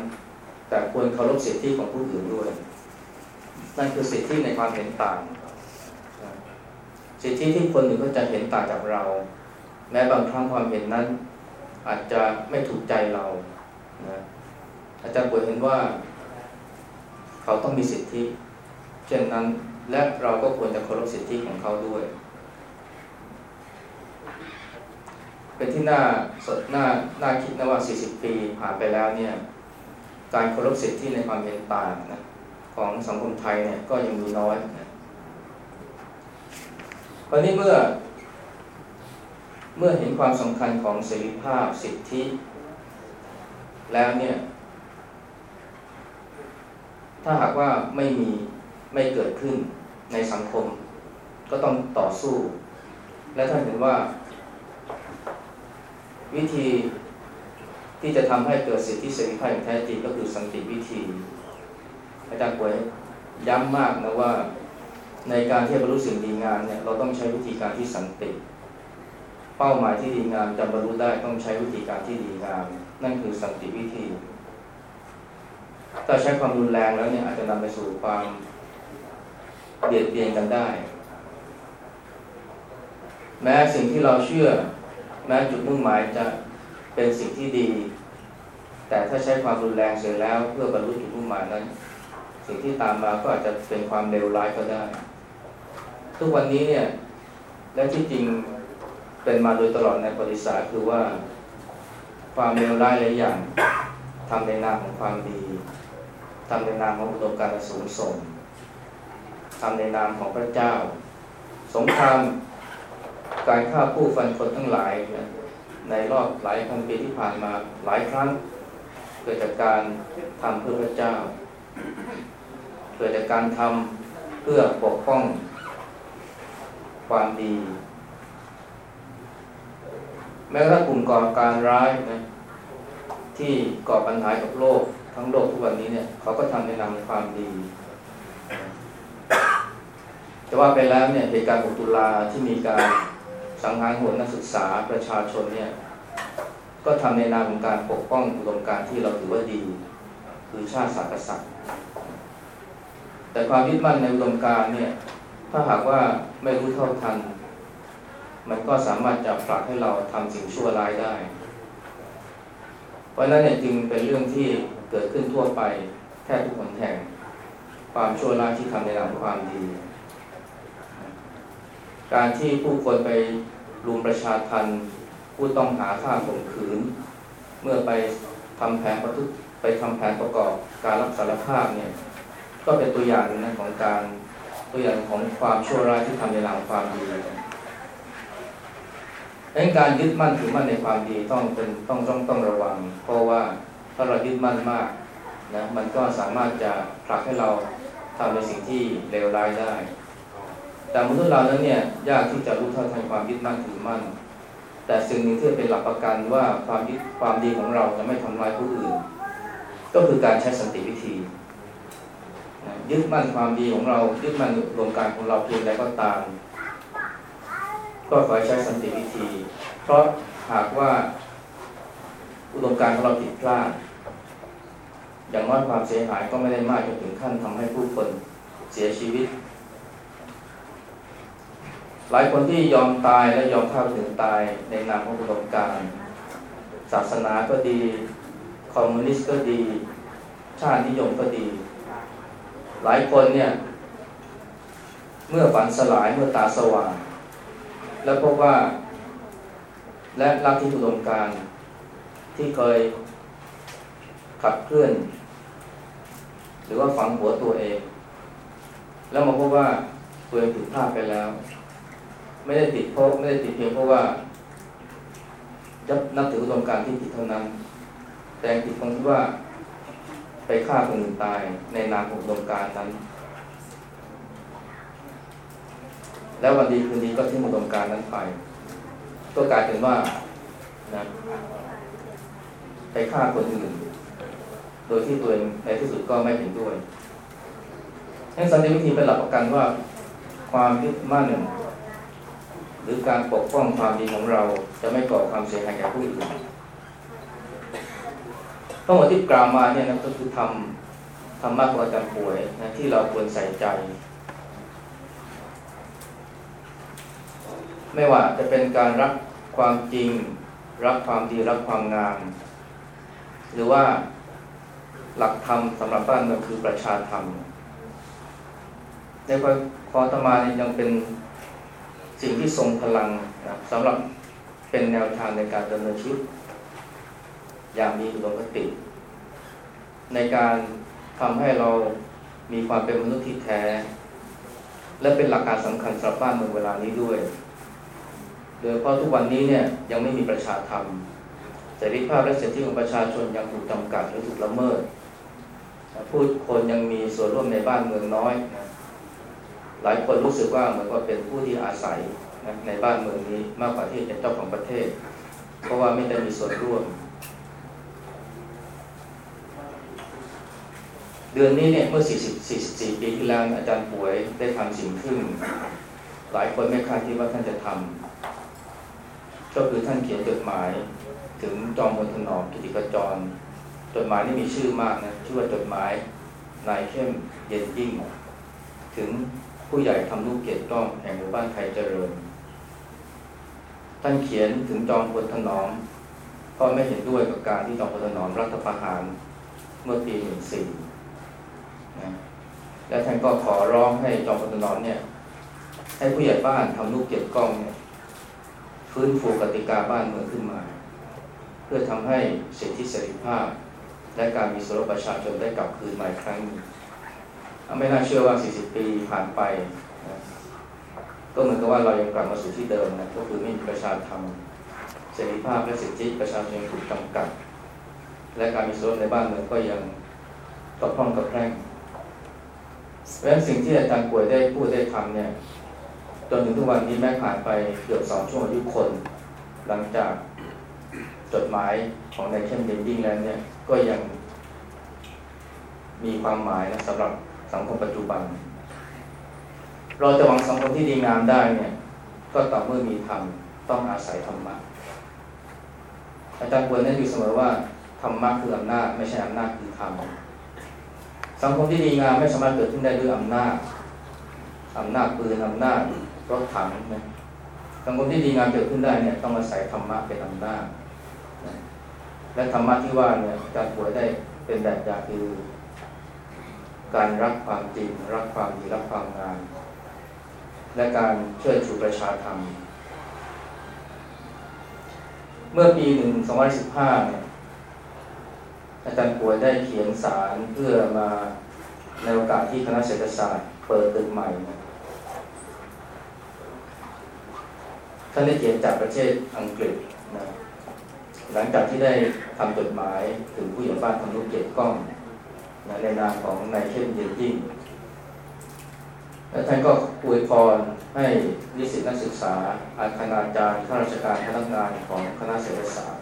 แต่ควรเคารพสิทธิของผู้อื่นด้วยนั่นคือสิทธิในความเห็นต่าง สิทธิที่คนหนึ่งก็จะเห็นต่างจากเราแม้บางครั้งความเห็นนั้น อาจจะไม่ถูกใจเรานะอาจารย์ป่วยเห็นว่า เขาต้องมีสิทธิ เช่นนั้นและเราก็ควรจะเคารพสิทธิของเขาด้วย เป็นที่น่าสดน่าน่าคิดนะว่า 40 ปีผ่านไปแล้วเนี่ย การเคารพสิทธิในความเห็นต่างนะของสังคมไทยเนี่ยก็ยังมีน้อยนะคราวนี้เมื่อ เมื่อเห็นความสำคัญของเสรีภาพสิทธิ แล้วเนี่ย ถ้าหากว่าไม่มีไม่เกิดขึ้นในสังคม ก็ต้องต่อสู้ และท่านเห็นว่า วิธีที่จะทำให้เกิดสิทธิเสรีภาพอย่างแท้จริงก็คือสันติวิธี อาจารย์ป่วยย้ำมากนะว่าในการที่จะบรรลุสิ่งดีงามเนี่ยเราต้องใช้วิธีการที่สันติเเป้าหมายที่ดีงามจะบรรลุได้ต้องใช้วิธีการที่ดีงาม นั่นคือสันติวิธี ถ้าใช้ความรุนแรงแล้วเนี่ยอาจจะนำไปสู่ความเบียดเบียนกันได้ แม้สิ่งที่เราเชื่อ แม้จุดมุ่งหมายจะเป็นสิ่งที่ดี แต่ถ้าใช้ความรุนแรงเสร็จแล้ว เพื่อบรรลุจุดมุ่งหมายนั้น สิ่งที่ตามมาก็อาจจะเป็นความเลวร้ายก็ได้ ทุกวันนี้เนี่ยและที่จริง เป็นมาโดยตลอดในประวัติศาสตร์คือว่าความเลวร้ายหลายอย่างทำในนามของความดีทำในนามของอุดมการณ์สูงส่งทำในนามของพระเจ้า สงครามการฆ่าผู้ฟันคนทั้งหลายในรอบหลายพันปีที่ผ่านมาหลายครั้ง เกิดจากการทำเพื่อพระเจ้า เกิดจากการทำเพื่อปกป้องความดี แม้กระทั่งกลุ่มก่อการร้ายนะที่ก่อปัญหากับโลก ทั้งโลกทุกวันนี้เนี่ยเขาก็ทำในนามความดี แต่ว่าไปแล้วเนี่ยเหตุการณ์6ตุลาที่มีการสังหารโหดนักศึกษาประชาชนเนี่ยก็ทำในนามของการปกป้องอุดมการที่เราถือว่าดี คือชาติศาสตร์กษัตริย์แต่ความยึดมั่นในอุดมการเนี่ยถ้าหากว่าไม่รู้เท่าทัน มันก็สามารถจะผลักให้เราทำสิ่งชั่วร้ายได้ เพราะนั้นเนี่ยจึงเป็นเรื่องที่เกิดขึ้นทั่วไปแทบทุกคนแห่งความชั่วร้ายที่ทำในนามความดี การที่ผู้คนไปรุมประชาทันผู้ต้องหาฆ่าข่มขืน เมื่อไปทำแผนประทุไปทำแผนประกอบการรับสารภาพเนี่ยก็เป็นตัวอย่างนะของการตัวอย่างของความชั่วร้ายที่ทำในนามความดี ดังการยึดมั่นถือมั่นในความดีต้องเป็นต้องต้องต้องระวัง เพราะว่าถ้าเรายึดมั่นมากนะมันก็สามารถจะผลักให้เราทำในสิ่งที่เลวร้ายได้ แต่มนุษย์เรานั้นเนี่ยยากที่จะรู้เท่าทันความยึดมั่นถือมั่น แต่สิ่งหนึ่งที่เป็นหลักประกันว่าความยึดความดีของเราจะไม่ทำร้ายผู้อื่น ก็คือการใช้สันติวิธียึดมั่นความดีของเรายึดมั่นรวมการของเราเพียงใดก็ตาม ก็ขอใช้สันติวิธี เพราะหากว่าอุดมการของเราผิดพลาด อย่างน้อยความเสียหายก็ไม่ได้มากจนถึงขั้นทำให้ผู้คนเสียชีวิต หลายคนที่ยอมตายและยอมเข้าถึงตายในนามของอุดมการ ศาสนาก็ดี คอมมิวนิสต์ก็ดี ชาตินิยมก็ดี หลายคนเนี่ย เมื่อฝันสลายเมื่อตาสว่าง แล้วพบว่า และรักที่อุดมการที่เคยขับเคลื่อน หรือว่าฝังหัวตัวเอง แล้วมาพบว่าตัวเองผิดพลาดไปแล้ว ไม่ได้ติดเพราะไม่ได้ติดเพียงเพราะว่ายับนับถืออุดมการที่ผิดเท่านั้น แต่ผิดตรงที่ว่าไปฆ่าคนอื่นตายในนามของดวงการนั้น แล้ววันดีคืนดีก็ทิ้งอุดมการนั้นไป ก็กลายเป็นว่านะไปฆ่าคนอื่น โดยที่ตัวเองในที่สุดก็ไม่เห็นด้วยให้สันติวิธีเป็นหลักประกันว่าความยึดมั่นหรือการปกป้องความดีของเราจะไม่ก่อความเสียหายแก่ผู้อื่นทั้งหมดที่กล่าวมาเนี่ยนะก็คือทำธรรมะของอาจารย์ป่วยนะที่เราควรใส่ใจ ไม่ว่าจะเป็นการรักความจริง รักความดีรักความงาม หรือว่าหลักธรรมสำหรับบ้านเมืองคือประชาธรรมในคอตมาเนี่ยยังเป็นสิ่งที่ทรงพลังนะสำหรับเป็นแนวทางในการดำเนินชีวิตอย่างมีอุดมคติ ในการทำให้เรามีความเป็นมนุษย์ที่แท้ และเป็นหลักการสำคัญสำหรับบ้านเมืองเวลานี้ด้วย โดยเพราะทุกวันนี้เนี่ยยังไม่มีประชาธรรมเสรีภาพและสิทธิของประชาชนยังถูกจำกัดหรือถูกละเมิดผู้คนยังมีส่วนร่วมในบ้านเมืองน้อยนะหลายคนรู้สึกว่าเหมือนว่าเป็นผู้ที่อาศัยนะในบ้านเมืองนี้มากกว่าที่เป็นเจ้าของประเทศ เพราะว่าไม่ได้มีส่วนร่วม เดือนนี้เนี่ยเมื่อ 40 44 ปีที่แล้วอาจารย์ป่วยได้ทำสิ่งขึ้น หลายคนไม่คาดคิดว่าท่านจะทำ ก็คือท่านเขียนจดหมายถึงจอมพลถนอมกิติกจร จดหมายนี้มีชื่อมากนะชื่อว่าจดหมายนายเข้มเย็นยิ่ง ถึงผู้ใหญ่ทำลูกเกียรติกล้องแห่งหมู่บ้านไทยเจริญ ท่านเขียนถึงจอมพลถนอมก็ไม่เห็นด้วยกับการที่จอมพลถนอมรัฐประหารเมื่อปีหนึ่งสี่นะและท่านก็ขอร้องให้จอมพลถนอมเนี่ย ให้ผู้ใหญ่บ้านทำลูกเก็บกล้องเนี่ย ฟื้นฟูกติกาบ้านเมืองขึ้นมา เพื่อทำให้สิทธิเสรีภาพ และการมีส่วนร่วมประชาชนได้กลับคืนมาอีกครั้งไม่น่าเชื่อว่า 40 ปีผ่านไปนะก็เหมือนกับว่าเรายังกลับมาสู่ที่เดิมนะก็คือไม่มีประชาธรรมเสรีภาพและสิทธิประชาชนถูกจำกัด และการมีส่วนในบ้านเมืองก็ยังตกพร่องกับแพร่งเพราะฉะนั้นสิ่งที่อาจารย์ป่วยได้พูดได้ทำเนี่ย จนถึงทุกวันนี้แม้ผ่านไปเกือบสองช่วงอายุคน หลังจากจดหมายของนายเข้มเดนดิ้งแล้วเนี่ยก็ยังมีความหมายนะสำหรับสังคมปัจจุบัน เราจะหวังสังคมที่ดีงามได้เนี่ย ก็ต่อเมื่อมีธรรมต้องอาศัยธรรมะอาจารย์ควรนั้นอยู่เสมอว่าธรรมะคืออำนาจไม่ใช่อำนาจคือธรรมสังคมที่ดีงามไม่สามารถเกิดขึ้นได้ด้วยอำนาจอำนาจปืนอำนาจ รถถังนะสังคมที่ดีงามเกิดขึ้นได้เนี่ยต้องอาศัยธรรมะเป็นอำนาจและธรรมะที่ว่าเนี่ยอาจารย์ควรได้เป็นแบบอย่างคือ การรักความจริง รักความดีรักความงามและการเชิดชูประชาธรรม เมื่อปีหนึ่งสองพันสิบห้าเนี่ยอาจารย์ป่วยได้เขียนสารเพื่อมาในโอกาสที่คณะเศรษฐศาสตร์เปิดตึกใหม่นะ ท่านได้เขียนจากประเทศอังกฤษนะหลังจากที่ได้ทำจดหมายถึงผู้ใหญ่บ้านทำรูปเกียรติกล้องนะในนามของนายเข้มเยนยิ่งและท่านก็อวยพรให้นิสิตนักศึกษา อาคณาจารย์ข้าราชการพนักงานของคณะเศรษฐศาสตร์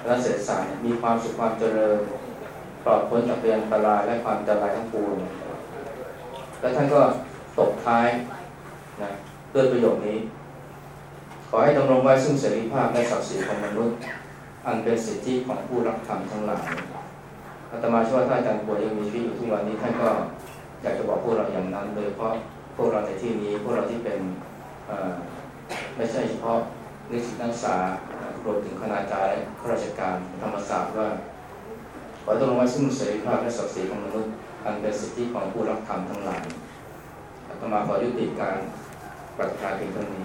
คณะเศรษฐศาสตร์มีความสุขความเจริญปลอดพ้นจากเรียนอันตรายและความอันตรายทั้งปวงและท่านก็ตบท้ายนะด้วยประโยคนี้ ขอให้ดำรงไว้ซึ่งเสรีภาพและศักดิ์ศรีของมนุษย์ อันเป็นสิทธิของผู้รับธรรมทั้งหลายอาตมาชื่อว่าถ้าอาจารย์ป่วยยังมีชีวิตอยู่ทุกวันนี้ท่านก็อยากจะบอกพวกเราอย่างนั้นโดยเฉพาะพวกเราในที่นี้พวกเราที่เป็นไม่ใช่เฉพาะนิสิตนักศึกษารวมถึงคณาจารย์และข้าราชการธรรมศาสตร์ว่าขอต้องไว้ซึ่งเสรีภาพและศักดิ์ศรีของมนุษย์อันเป็นสิทธิของผู้รับธรรมทั้งหลายอาตมาขอยุติการปฏิบัติเพียงเท่านี้